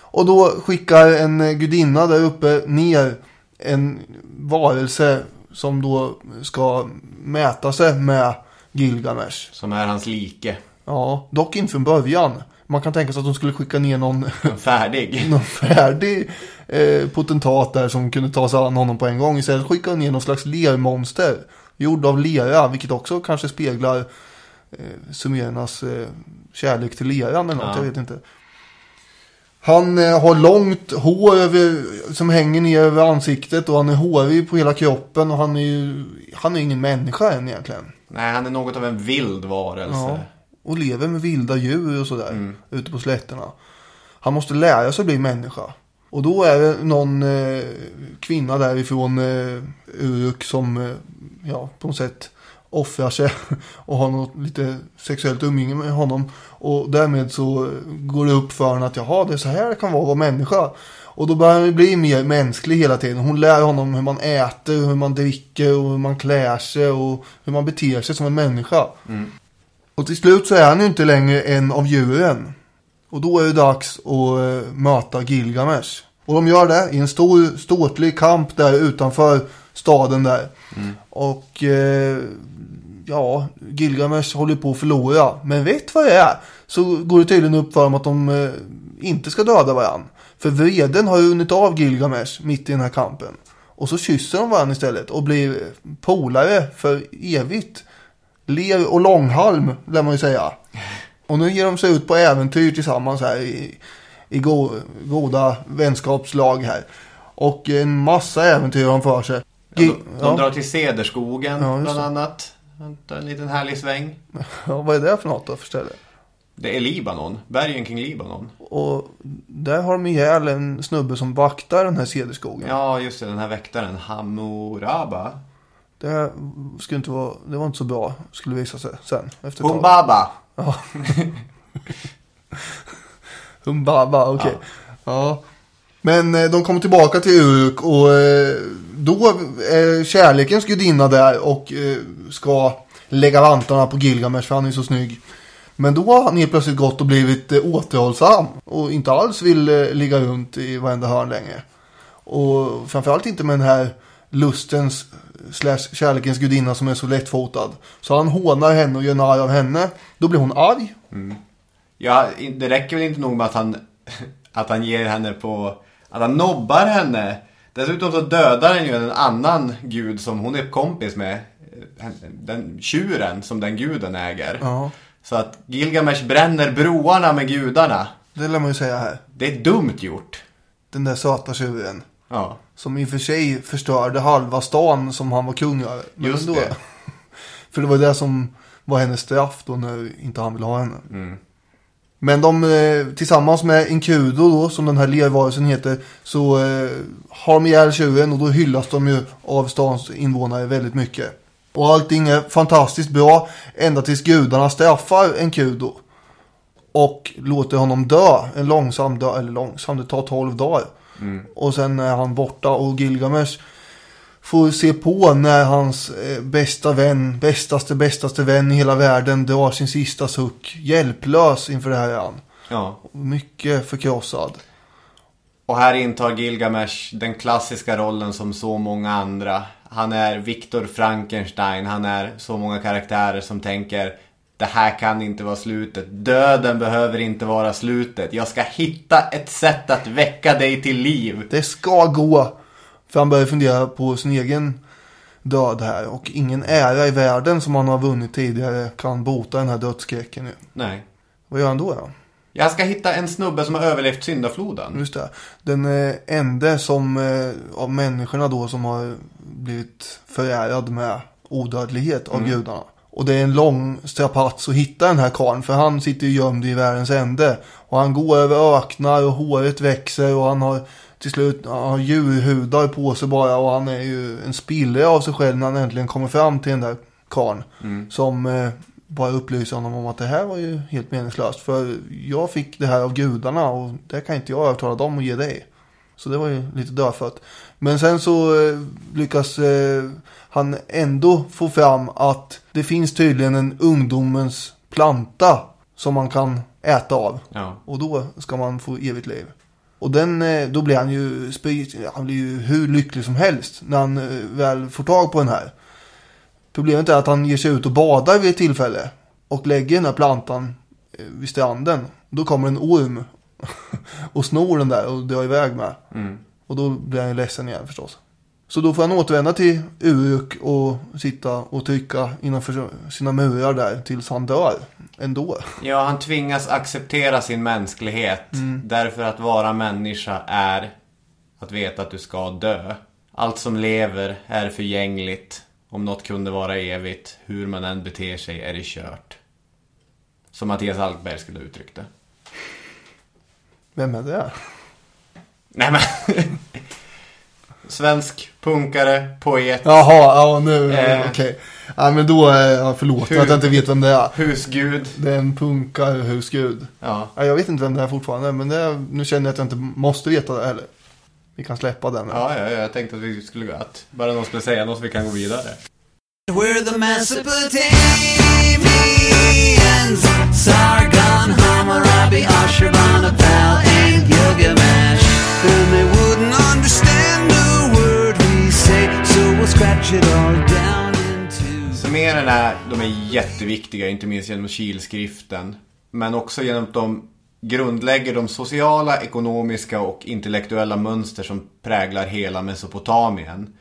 Och då skickar en eh, gudinna där uppe ner en varelse som då ska mäta sig med Gilgamesh. Som är hans like. Ja, dock inte från början. Man kan tänka sig att de skulle skicka ner någon, Färdig. någon färdig eh, potentat där som kunde ta sig an honom på en gång. Istället skickade de ner någon slags lermonster. Gjord av lera, vilket också kanske speglar eh, sumerernas eh, kärlek till leran eller något, Ja. jag vet inte. Han eh, har långt hår över, som hänger ner över ansiktet och han är hårig på hela kroppen och han är ju, han är ingen människa än egentligen. Nej, han är något av en vild varelse. Ja, och lever med vilda djur och sådär Mm. ute på slätterna. Han måste lära sig att bli människa. Och då är det någon eh, kvinna därifrån eh, Uruk som eh, ja, på något sätt offrar sig och har något lite sexuellt umgänge med honom. Och därmed så går det upp för honom att jaha, det är så här det kan vara att vara människa. Och då börjar han bli mer mänsklig hela tiden. Hon lär honom hur man äter, hur man dricker och hur man klär sig och hur man beter sig som en människa. Och till slut så är han ju inte längre en av djuren. Och då är det dags att eh, möta Gilgamesh. Och de gör det i en stor ståtlig kamp där utanför staden där. Och eh, ja, Gilgamesh håller på att förlora. Men vet vad det är? Så går det tydligen upp för dem att de eh, inte ska döda varandra. För vreden har ju runnit av Gilgamesh mitt i den här kampen. Och så kysser de varandra istället och blir polare för evigt. Ler och långhalm, lär man ju säga. Och nu ger de sig ut på äventyr tillsammans här i, i go, goda vänskapslag här. Och en massa äventyr har de för sig. Ja, de, de drar till Cederskogen Ja, bland annat. En liten härlig sväng. ja, vad är det för något då för ställe? Det är Libanon. Bergen kring Libanon. Och där har de ihjäl en snubbe som vaktar den här cederskogen. Ja, just det. Den här väktaren. Hammuraba. Det här skulle inte vara, det var inte så bra, skulle visa sig sen. Efter ett tag. Humbaba. Okej. Ja. Men eh, de kommer tillbaka till Uruk och eh, då är kärlekens gudinna där och eh, ska lägga vantarna på Gilgamesh för han är så snygg. Men då har han helt plötsligt gått och blivit eh, återhållsam och inte alls vill eh, ligga runt i varenda hörn längre. Och framförallt inte med den här lustens slash kärlekens gudinna som är så lättfotad. Så han hånar henne och gör narr av henne. Då blir hon arg. Ja, in- det räcker väl inte nog med att han, att han ger henne på... Att han nobbar henne. Dessutom så dödar han ju en annan gud som hon är kompis med. Den tjuren som den guden äger. Ja. Så att Gilgamesh bränner broarna med gudarna. Det lär man ju säga här. Det är dumt gjort. Den där söta tjuren. Ja, Som i och för sig förstörde halva stan som han var kung över. Men Just ändå. det. För det var det som var hennes straff då när inte han ville ha henne. Mm. Men de eh, tillsammans med Inkudo då, som den här lervarelsen heter, så eh, har de ihjäl tjuren och då hyllas de ju av stans invånare väldigt mycket. Och allting är fantastiskt bra ända tills gudarna straffar Enkudo. Och låter honom dö, en långsam död, eller långsam, det tar 12 dagar. Och sen är han borta och Gilgamesh får se på när hans eh, bästa vän, bästaste, bästaste vän i hela världen drar sin sista suck. Hjälplös inför det här är han. ja. Mycket förkrossad. Och här intar Gilgamesh den klassiska rollen som så många andra. Han är Viktor Frankenstein, han är så många karaktärer som tänker det här kan inte vara slutet. Döden behöver inte vara slutet. Jag ska hitta ett sätt att väcka dig till liv. Det ska gå. För han börjar fundera på sin egen död här. Och ingen ära i världen som han har vunnit tidigare kan bota den här dödsskräcken nu. Nej. Vad gör han då? då? Jag ska hitta en snubbe som har överlevt syndafloden. Just det. Den eh, enda som, eh, av människorna då som har blivit förärad med odödlighet av gudarna. Och det är en lång strapats att hitta den här karln för han sitter ju gömd i världens ände. Och han går över öknar och håret växer och han har till slut han har djurhudar på sig bara och han är ju en spillra av sig själv när han äntligen kommer fram till den där karln. Som eh, bara upplyser honom om att det här var ju helt meningslöst. För jag fick det här av gudarna och det kan inte jag övertala dem att ge dig. Så det var ju lite dödfött. Men sen så eh, lyckas eh, han ändå få fram att det finns tydligen en ungdomens planta som man kan äta av. Ja. Och då ska man få evigt liv. Och den, eh, då blir han ju, han blir ju hur lycklig som helst när han eh, väl får tag på den här. Problemet är att han ger sig ut och badar vid ett tillfälle. Och lägger den här plantan eh, vid stranden. Då kommer en orm och snor den där och drar iväg med. Mm. Och då blir han ju ledsen igen förstås. Så då får han återvända till Uruk och sitta och trycka innanför sina murar där tills han dör ändå. Ja, han tvingas acceptera sin mänsklighet. Därför att vara människa är att veta att du ska dö. Allt som lever är förgängligt. Om något kunde vara evigt, hur man än beter sig är det kört. Som Mattias Alkberg skulle ha uttryckt det. Vem är det? Nej men... Svensk punkare, poet, Jaha, ja nu, Eh. okej. Ja men då är jag förlåten Hur- att jag inte vet vem det är. husgud. Det är en punkarhusgud. Ja. Ja, jag vet inte vem det är fortfarande, men det är, nu känner jag att jag inte måste veta det heller. Vi kan släppa den. Ja, ja, jag tänkte att vi skulle gå att bara någon skulle säga något så vi kan gå vidare. We're the Mesopotamians, Sargon, Hammurabi, Ashurbanipal, and so. Sumererna, de är jätteviktiga, inte minst genom kilskriften. Men också genom att de grundlägger de sociala, ekonomiska och intellektuella mönster som präglar hela Mesopotamien.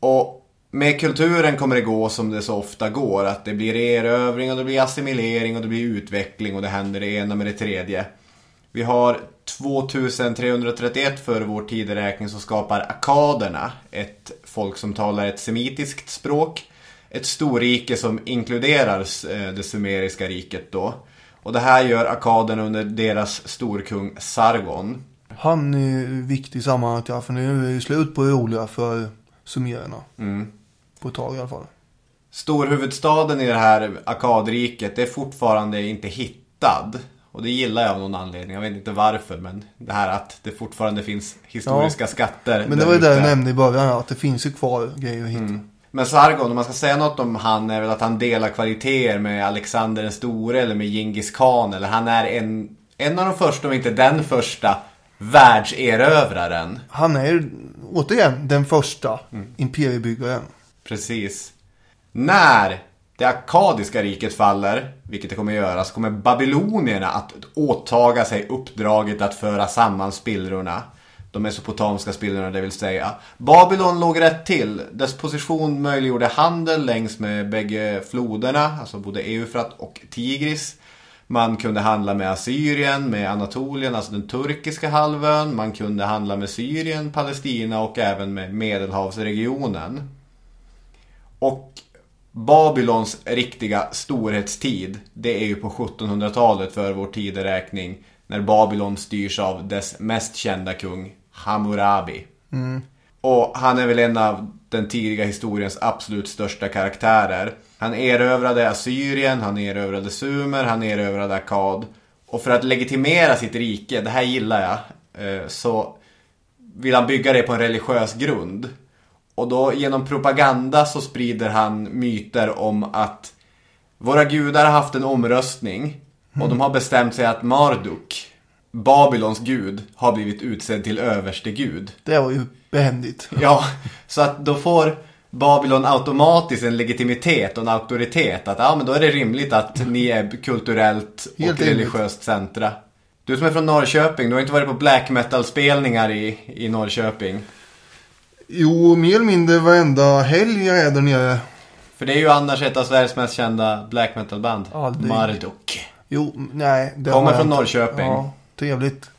Och med kulturen kommer det gå som det så ofta går. Att det blir erövring och det blir assimilering och det blir utveckling och det händer det ena med det tredje. Vi har 2331 före vår tideräkning så skapar akaderna ett folk som talar ett semitiskt språk. Ett storrike som inkluderar eh, det sumeriska riket då. Och det här gör akaderna under deras storkung Sargon. Han är viktig i sammanhanget, ja, för nu är det slut på det roliga för sumererna. Mm. På ett tag i alla fall. Storhuvudstaden i det här akadriket är fortfarande inte hittad. Och det gillar jag av någon anledning. Jag vet inte varför men det här att det fortfarande finns historiska skatter. Men det var ju det jag nämnde i början, ja, att det finns ju kvar grejer att hitta. Men Sargon, om man ska säga något om han är väl att han delar kvaliteter med Alexander den store eller med Genghis khan. Eller han är en, en av de första, om inte den första, världserövraren. Han är återigen den första Mm. imperiebyggaren. Precis. När det akadiska riket faller, vilket det kommer att göra, så kommer babylonierna att åtaga sig uppdraget att föra samman spillrorna. De mesopotamiska spillrorna, det vill säga. Babylon låg rätt till. Dess position möjliggjorde handel längs med bägge floderna, alltså både Eufrat och Tigris. Man kunde handla med Assyrien, med Anatolien, alltså den turkiska halvön. Man kunde handla med Syrien, Palestina och även med Medelhavsregionen. Och Babylons riktiga storhetstid, det är ju på 1700-talet för vår tideräkning. När Babylon styrs av dess mest kända kung, Hammurabi. Och han är väl en av den tidiga historiens absolut största karaktärer. Han erövrade Assyrien, han erövrade Sumer, han erövrade Akkad. Och för att legitimera sitt rike, det här gillar jag, eh, så vill han bygga det på en religiös grund. Och då genom propaganda så sprider han myter om att våra gudar har haft en omröstning och de har bestämt sig att Marduk, Babylons gud, har blivit utsedd till överste gud. Det var ju behändigt. Ja, så att då får Babylon automatiskt en legitimitet och en auktoritet. Att ja, men då är det rimligt att ni är kulturellt och Helt religiöst centra. Du som är från Norrköping, du har inte varit på black metal-spelningar i, i Norrköping. Jo, mer eller mindre varenda helg jag är där nere. För det är ju annars ett av Sveriges mest kända black metal-band. Aldrig. Marduk. Jo, nej. Det Kommer från inte. Norrköping. Ja, trevligt.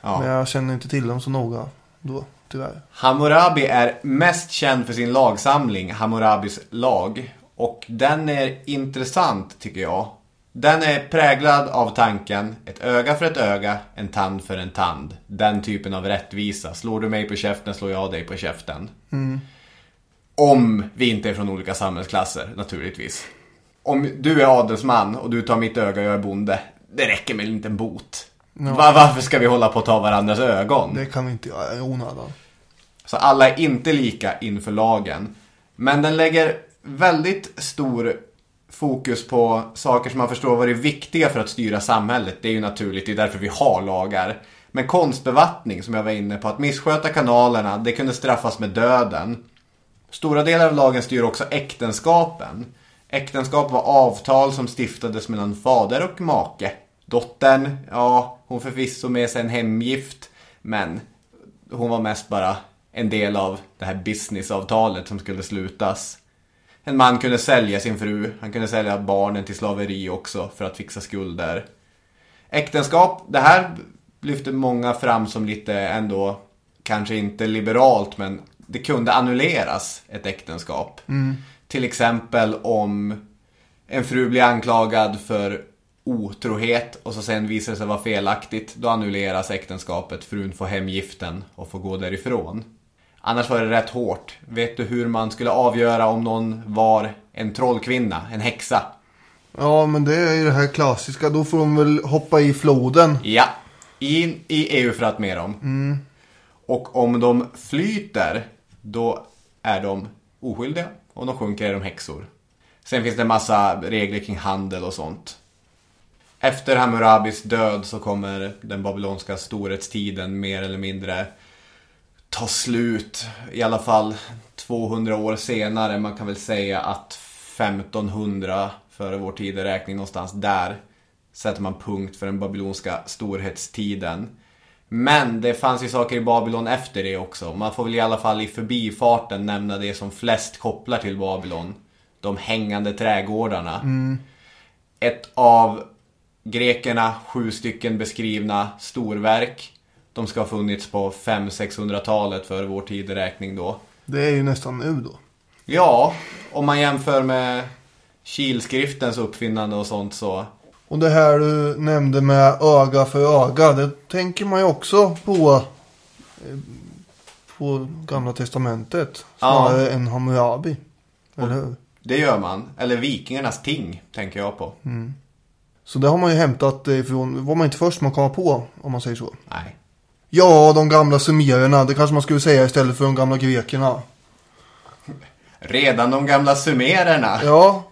Ja. Men jag känner inte till dem så noga då, tyvärr. Hammurabi är mest känd för sin lagsamling, Hammurabis lag. Och den är intressant tycker jag. Den är präglad av tanken, ett öga för ett öga, en tand för en tand. Den typen av rättvisa. Slår du mig på käften slår jag dig på käften. Om vi inte är från olika samhällsklasser, naturligtvis. Om du är adelsman och du tar mitt öga och jag är bonde. Det räcker med en liten bot. Va- varför ska vi hålla på att ta varandras ögon? Det kan vi inte göra i onödan. Så alla är inte lika inför lagen. Men den lägger väldigt stor fokus på saker som man förstår vad det viktiga för att styra samhället. Det är ju naturligt, det är därför vi har lagar. Men konstbevattning, som jag var inne på, att missköta kanalerna, det kunde straffas med döden. Stora delar av lagen styr också äktenskapen. Äktenskap var avtal som stiftades mellan fader och make. Dottern, ja, hon förvisso med sig en hemgift, men hon var mest bara en del av det här businessavtalet som skulle slutas. En man kunde sälja sin fru, han kunde sälja barnen till slaveri också för att fixa skulder. Äktenskap, det här lyfter många fram som lite ändå, kanske inte liberalt, men det kunde annulleras ett äktenskap. Till exempel om en fru blir anklagad för otrohet och så sen visar det sig vara felaktigt, då annulleras äktenskapet, frun får hem giften och får gå därifrån. Annars var det rätt hårt. Vet du hur man skulle avgöra om någon var en trollkvinna, en häxa? Ja, men det är ju det här klassiska. Då får de väl hoppa i floden. Ja, in i Eufrat med dem. Och om de flyter, då är de oskyldiga. Om de sjunker är de häxor. Sen finns det en massa regler kring handel och sånt. Efter Hammurabis död så kommer den babylonska storhetstiden mer eller mindre ta slut. I alla fall 200 år senare. Man kan väl säga att 1500 före vår tideräkning någonstans där sätter man punkt för den babylonska storhetstiden. Men det fanns ju saker i Babylon efter det också. Man får väl i alla fall i förbifarten nämna det som flest kopplar till Babylon. De hängande trädgårdarna. Ett av grekerna sju stycken beskrivna storverk. De ska ha funnits på 500-600-talet före vår tideräkning då. Det är ju nästan nu då. Ja, om man jämför med kilskriftens uppfinnande och sånt så. Och det här du nämnde med öga för öga. Det tänker man ju också på. eh, På gamla testamentet. Snarare än Hammurabi. Eller hur? Det gör man. Eller vikingarnas ting, tänker jag på. Så det har man ju hämtat ifrån. Var man inte först man kom på. Om man säger så. Nej. Ja, de gamla sumererna. Det kanske man skulle säga istället för de gamla grekerna. Redan de gamla sumererna. Ja,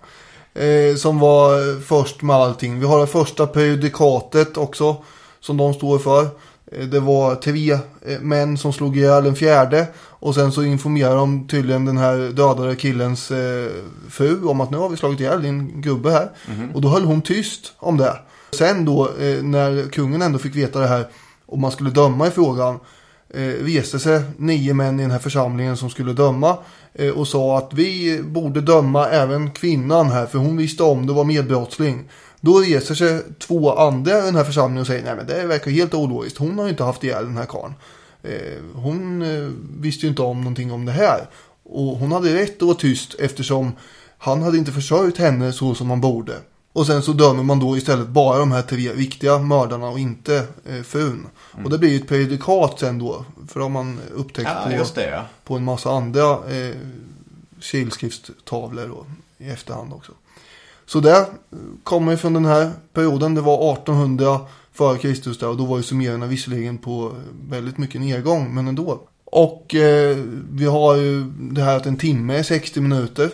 eh, som var först med allting. Vi har det första prejudikatet också, som de står för. Eh, det var tre eh, män som slog ihjäl en fjärde. Och sen så informerade de tydligen den här dödade killens eh, fru om att nu har vi slagit ihjäl din gubbe här. Och då höll hon tyst om det. Sen då, när kungen ändå fick veta det här om man skulle döma i frågan eh, reste sig nio män i den här församlingen som skulle döma eh, och sa att vi borde döma även kvinnan här för hon visste om det var medbrottsling. Då reser sig två andra i den här församlingen och säger nej men det verkar helt ologiskt. Hon har ju inte haft ihjäl den här karln. Eh, hon eh, visste ju inte om någonting om det här. Och hon hade rätt att vara tyst eftersom han hade inte försörjt henne så som han borde. Och sen så dömer man då istället bara de här tre viktiga mördarna och inte eh, frun. Och det blir ju ett prejudikat sen då. För det har man upptäckt Ja, på, det ja. på en massa andra eh, kilskriftstavlor då, i efterhand också. Så det kommer från den här perioden. Det var 1800 före Kristus där och då var ju sumererna visserligen på väldigt mycket nedgång men ändå. Och eh, vi har ju det här att en timme är 60 minuter.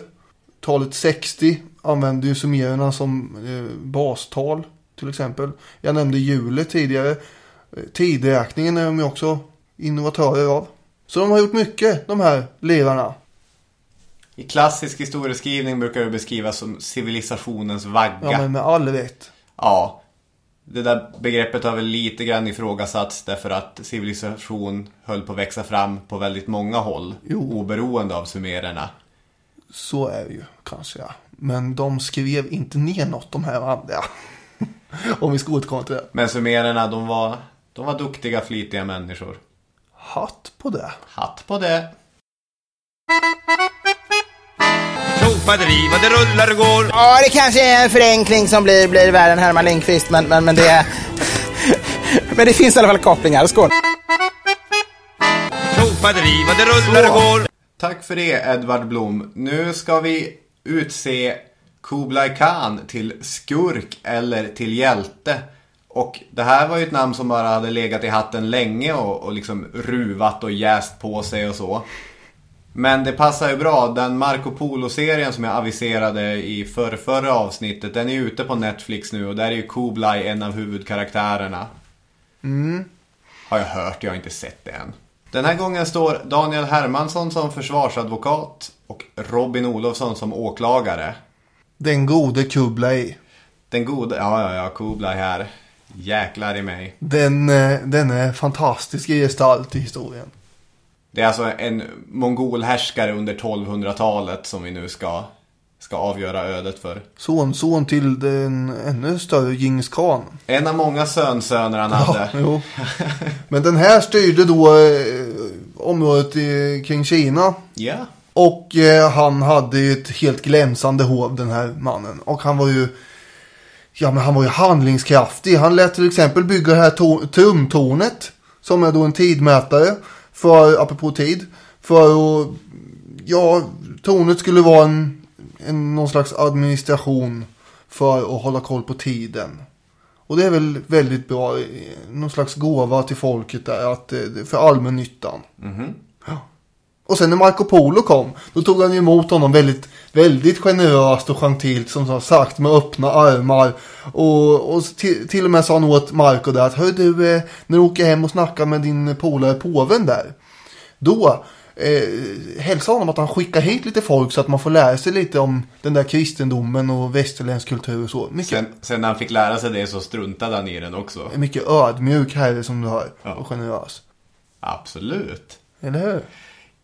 Talet 60 använder ju sumererna som eh, bastal till exempel. Jag nämnde hjulet tidigare. Eh, Tidräkningen är de ju också innovatörer av. Så de har gjort mycket de här lirarna. I klassisk historieskrivning brukar det beskrivas som civilisationens vagga. Ja men med all rätt. Ja. Det där begreppet har väl lite grann ifrågasatts därför att civilisation höll på att växa fram på väldigt många håll. Jo. Oberoende av sumererna. Så är det ju kanske ja. Men de skrev inte ner något de här andra. Om vi ska återkomma till det. Men sumererna, de var, de var duktiga, flitiga människor. Hatt på det. Hatt på det. Vad det rullar och går. Ja, det kanske är en förenkling som blir, blir värre än Herman Lindqvist, men, men, men det... men det finns i alla fall kopplingar. Skål! Vad det rullar och går. Tack för det Edvard Blom. Nu ska vi utse Kublai Khan till skurk eller till hjälte. Och det här var ju ett namn som bara hade legat i hatten länge och, och liksom ruvat och jäst på sig och så. Men det passar ju bra. Den Marco Polo-serien som jag aviserade i förra, förra avsnittet, den är ute på Netflix nu och där är ju Kublai en av huvudkaraktärerna. Har jag hört, jag har inte sett det än. Den här gången står Daniel Hermansson som försvarsadvokat och Robin Olofsson som åklagare. Den gode Kublai. Den gode, ja ja ja, Kublai här. Jäklar i mig. Den, eh, den är fantastisk i gestalt i historien. Det är alltså en mongolhärskare under 1200-talet som vi nu ska, ska avgöra ödet för. Sonson till den ännu större Djingis khan. En av många sönsöner han hade. jo. Men den här styrde då eh, området i, kring Kina. Ja. Och eh, han hade ju ett helt glänsande hov den här mannen. Och han var ju Ja men han var ju handlingskraftig. Han lät till exempel bygga det här trumtornet. Som är då en tidmätare. För, apropå tid. För att, ja, tornet skulle vara en, en, någon slags administration. För att hålla koll på tiden. Och det är väl väldigt bra. Eh, någon slags gåva till folket där. Att, eh, för allmännyttan. Ja. Och sen när Marco Polo kom, då tog han ju emot honom väldigt, väldigt generöst och gentilt som sagt med öppna armar. Och, och till, till och med sa han åt Marco där att hör du, eh, när du åker hem och snackar med din polare påven där. Då eh, hälsa honom att han skickar hit lite folk så att man får lära sig lite om den där kristendomen och västerländsk kultur och så. Mycket, Sen, sen när han fick lära sig det så struntade han i den också. mycket ödmjuk herre som du hör. Ja. Och generös. Absolut. Eller hur?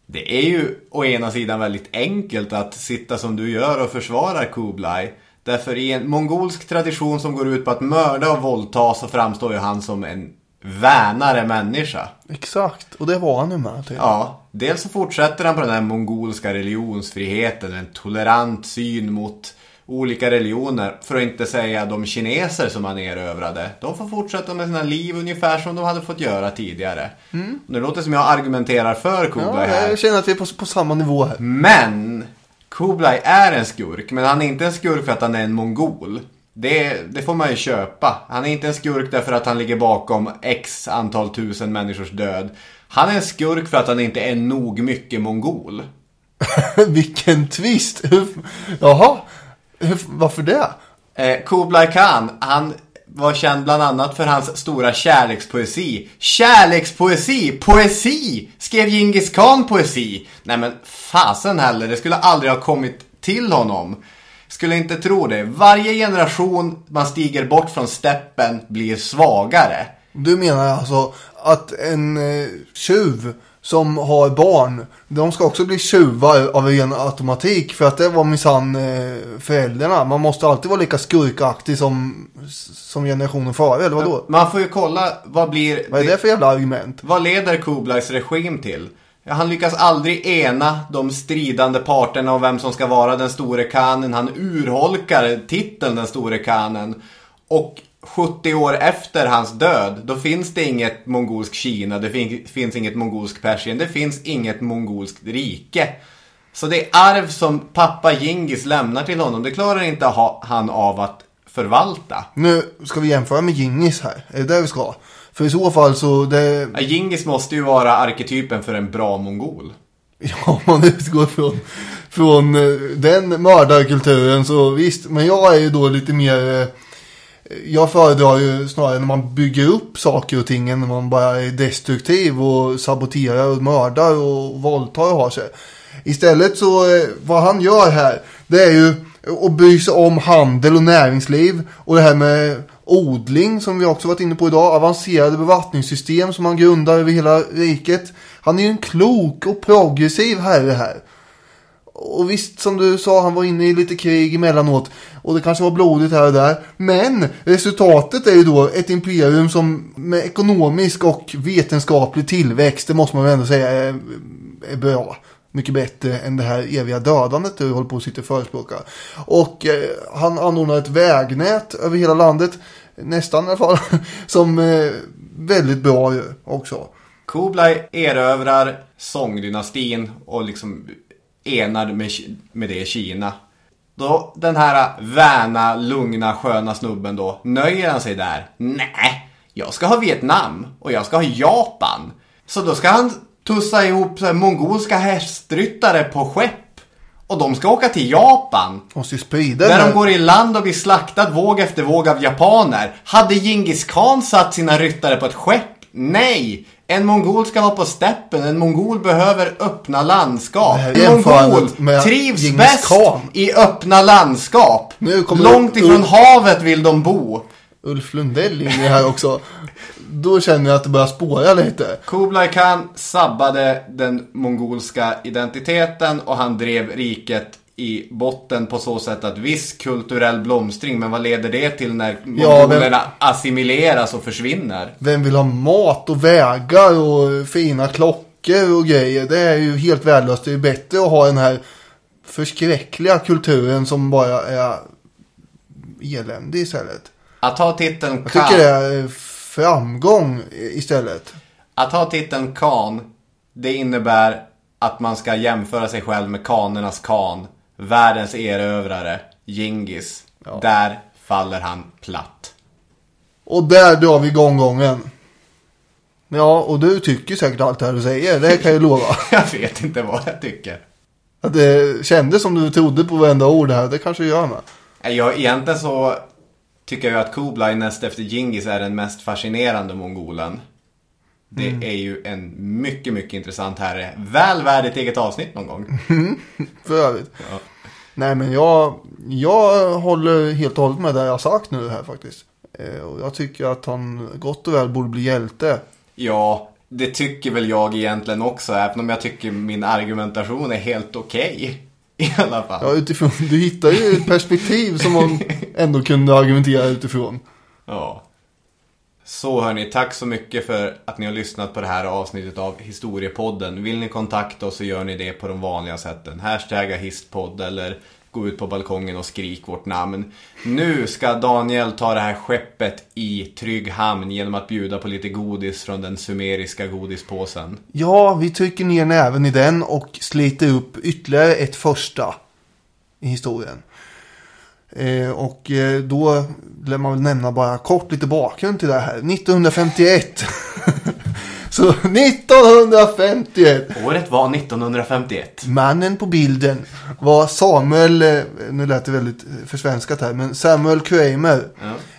Det är ju å ena sidan väldigt enkelt att sitta som du gör och försvara Kublai. Därför i en mongolsk tradition som går ut på att mörda och våldta så framstår ju han som en vänare människa. Exakt, och det var han ju med till. Ja, dels så fortsätter han på den här mongolska religionsfriheten, en tolerant syn mot olika religioner. För att inte säga de kineser som han erövrade. De får fortsätta med sina liv ungefär som de hade fått göra tidigare. Nu låter det som jag argumenterar för Kublai Mm. Ja, här. jag känner att vi är på, på samma nivå här. Men Kublai är en skurk, men han är inte en skurk för att han är en mongol. Det, det får man ju köpa. Han är inte en skurk därför att han ligger bakom x antal tusen människors död. Han är en skurk för att han inte är nog mycket mongol. Vilken twist! Jaha, varför det? Eh, Kublai Khan, han var känd bland annat för hans stora kärlekspoesi. Kärlekspoesi! Poesi! Skrev Genghis Khan poesi? Nej men fasen heller, det skulle aldrig ha kommit till honom. Skulle inte tro det. Varje generation man stiger bort från steppen blir svagare. Du menar alltså att en eh, tjuv som har barn, de ska också bli tjuvar av ren automatik för att det var minsann eh, föräldrarna. Man måste alltid vara lika skurkaktig som, som generationen före, eller vadå? Man får ju kolla, vad blir... Vad är det för jävla argument? Vad leder Kublais regim till? Han lyckas aldrig ena de stridande parterna och vem som ska vara den store kanen. Han urholkar titeln den store kanen. Och 70 år efter hans död, då finns det inget mongolskt Kina, det fin- finns inget mongolskt Persien, det finns inget mongolskt rike. Så det arv som pappa Gingis lämnar till honom, det klarar inte ha, han av att förvalta. Nu ska vi jämföra med Gingis här, är det det vi ska? För i så fall så, det, Ja, Gingis måste ju vara arketypen för en bra mongol. Ja, om man utgår från, från eh, den mördarkulturen så visst. Men jag är ju då lite mer... Jag föredrar ju snarare när man bygger upp saker och ting än när man bara är destruktiv och saboterar och mördar och våldtar och har sig. Istället så, eh, vad han gör här, det är ju att bry sig om handel och näringsliv. Och det här med odling som vi också varit inne på idag. Avancerade bevattningssystem som han grundar över hela riket. Han är ju en klok och progressiv herre här. Och visst, som du sa, han var inne i lite krig emellanåt. Och det kanske var blodigt här och där. Men resultatet är ju då ett imperium som med ekonomisk och vetenskaplig tillväxt, det måste man väl ändå säga är, är bra. Mycket bättre än det här eviga dödandet du håller på att sitta och förespråka. Och eh, han anordnar ett vägnät över hela landet. Nästan i alla fall. Som eh, väldigt bra ju också. Kublai erövrar Songdynastin och liksom enar med, med det Kina. Då den här väna, lugna, sköna snubben då, nöjer han sig där? Nej, jag ska ha Vietnam och jag ska ha Japan. Så då ska han tussa ihop så här mongolska hästryttare på skepp. Och de ska åka till Japan. Måste ju sprida Där de går i land och blir slaktad våg efter våg av japaner. Hade Genghis Khan satt sina ryttare på ett skepp? Nej! En mongol ska vara på steppen. En mongol behöver öppna landskap. En mongol trivs bäst i öppna landskap. Långt ifrån havet vill de bo. Ulf Lundell in i det här också. då känner jag att det börjar spåra lite. Kublai Khan sabbade den mongolska identiteten och han drev riket i botten på så sätt att viss kulturell blomstring, men vad leder det till när mongolerna assimileras och försvinner? Vem vill ha mat och vägar och fina klockor och grejer? Det är ju helt värdelöst. Det är bättre att ha den här förskräckliga kulturen som bara är eländig istället. Att ha titeln Jag Khan, tycker det är framgång istället. att ha titeln Khan, det innebär att man ska jämföra sig själv med kanernas Khan, världens erövrare, Gingis. Där faller han platt. Och där drar vi igång gången. Ja, och du tycker säkert allt det här du säger. Det kan jag lova. Jag vet inte vad jag tycker. Att det kändes som du trodde på varenda ord här. Det kanske gör med. Jag, egentligen så tycker jag att Kublai näst efter Gingis är den mest fascinerande mongolen. Det Mm. är ju en mycket, mycket intressant herre. Väl värd ett eget avsnitt någon gång. För övrigt. Nej, men jag, jag håller helt och hållet med det jag har sagt nu här faktiskt. Eh, Och jag tycker att han gott och väl borde bli hjälte. Ja, det tycker väl jag egentligen också. Även om jag tycker min argumentation är helt okej. I alla fall. Ja, utifrån, du hittar ju ett perspektiv som man ändå kunde argumentera utifrån. Ja. Så hörni, tack så mycket för att ni har lyssnat på det här avsnittet av Historiepodden. Vill ni kontakta oss så gör ni det på de vanliga sätten. Hashtagga histpodd eller gå ut på balkongen och skrik vårt namn. Nu ska Daniel ta det här skeppet i trygg hamn genom att bjuda på lite godis från den sumeriska godispåsen. Ja, vi trycker ner näven i den och sliter upp ytterligare ett första i historien. Eh, och eh, då lär man väl nämna bara kort lite bakgrund till det här. 1951. Så 1951. Året var 1951. Mannen på bilden var Samuel, eh, nu lät det väldigt eh, försvenskat här, men Samuel Kramer.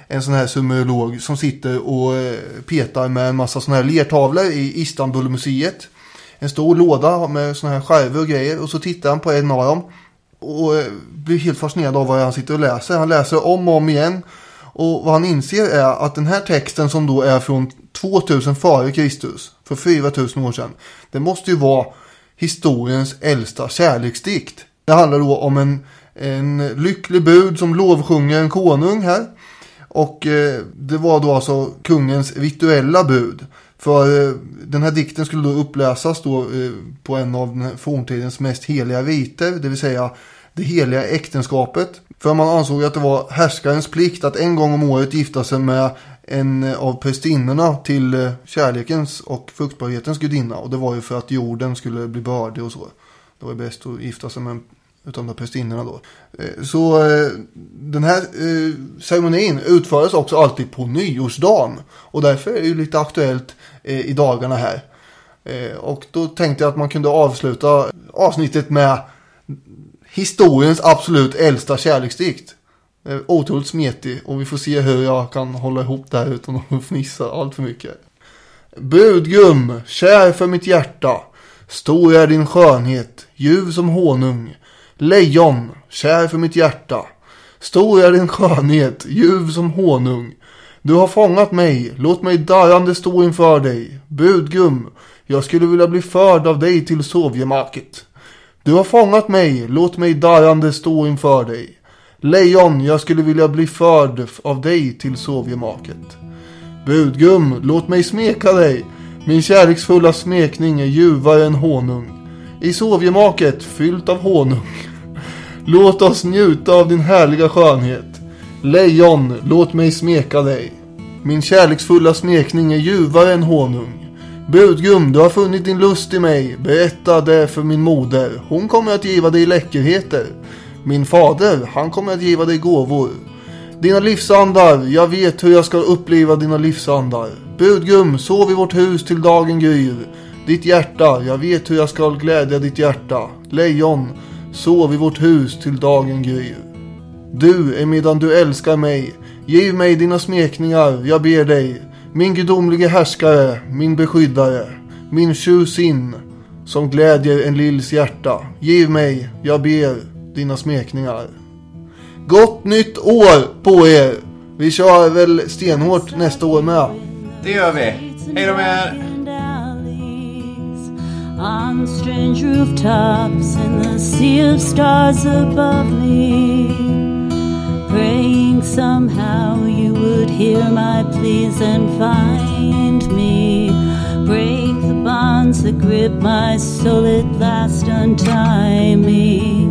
En sån här sumerolog som sitter och petar med en massa såna här lertavlor i Istanbulmuseet. En stor låda med såna här skärvor och grejer och så tittar han på en av dem. Och eh, blir helt fascinerad av vad han sitter och läser. Han läser om och om igen. Och vad han inser är att den här texten som då är från 2000 före Kristus, för 4000 år sedan. Det måste ju vara historiens äldsta kärleksdikt. Det handlar då om en, en lycklig bud som lovsjunger en konung här. Och eh, det var då alltså kungens rituella bud. För eh, den här dikten skulle då uppläsas då eh, på en av den forntidens mest heliga riter. Det vill säga det heliga äktenskapet. För man ansåg att det var härskarens plikt att en gång om året gifta sig med en av prästinnorna till eh, kärlekens och fruktbarhetens gudinna. Och det var ju för att jorden skulle bli bördig och så. Det var bäst att gifta sig med en utav de här prästinnorna då. Eh, så eh, den här ceremonin utfördes också alltid på nyårsdagen. Och därför är det ju lite aktuellt i dagarna här. Och då tänkte jag att man kunde avsluta avsnittet med historiens absolut äldsta kärleksdikt. Otroligt smetig och vi får se hur jag kan hålla ihop det här utan att fnissa allt för mycket. Brudgum, kär för mitt hjärta, stor är din skönhet, ljuv som honung. Lejon, kär för mitt hjärta, stor är din skönhet, ljuv som honung. Du har fångat mig, låt mig darrande stå inför dig. Brudgum, jag skulle vilja bli förd av dig till sovjemaket. Du har fångat mig, låt mig darrande stå inför dig. Lejon, jag skulle vilja bli förd av dig till sovjemaket. Brudgum, låt mig smeka dig. Min kärleksfulla smekning är ljuvare än honung. I sovjemaket, fyllt av honung. Låt oss njuta av din härliga skönhet. Lejon, låt mig smeka dig. Min kärleksfulla smekning är ljuvare än honung. Brudgum, du har funnit din lust i mig. Berätta det för min moder. Hon kommer att giva dig läckerheter. Min fader, han kommer att giva dig gåvor. Dina livsandar, jag vet hur jag ska uppleva dina livsandar. Brudgum, sov i vårt hus till dagen gryr. Ditt hjärta, jag vet hur jag ska glädja ditt hjärta. Lejon, sov i vårt hus till dagen gryr. Du, emedan du älskar mig, giv mig dina smekningar, jag ber dig. Min gudomlige härskare, min beskyddare, min tjusin, som glädjer en lills hjärta. Giv mig, jag ber, dina smekningar. Gott nytt år på er! Vi kör väl stenhårt nästa år med. Det gör vi. Hej då med er. on strange rooftops in the sea of stars above me, praying somehow you would hear my pleas and find me. Break the bonds that grip my soul at last, untie me.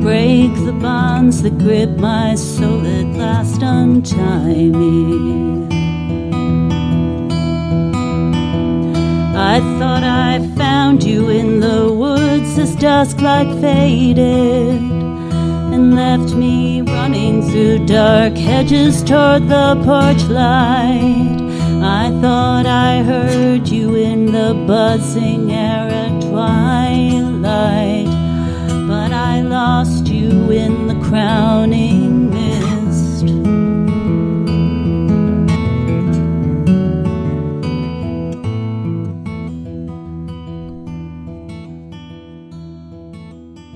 Break the bonds that grip my soul at last, untie me. I thought I found you in the woods as dusk like faded and left me running through dark hedges toward the porch light. I thought I heard you in the buzzing air at twilight, but I lost you in the crowning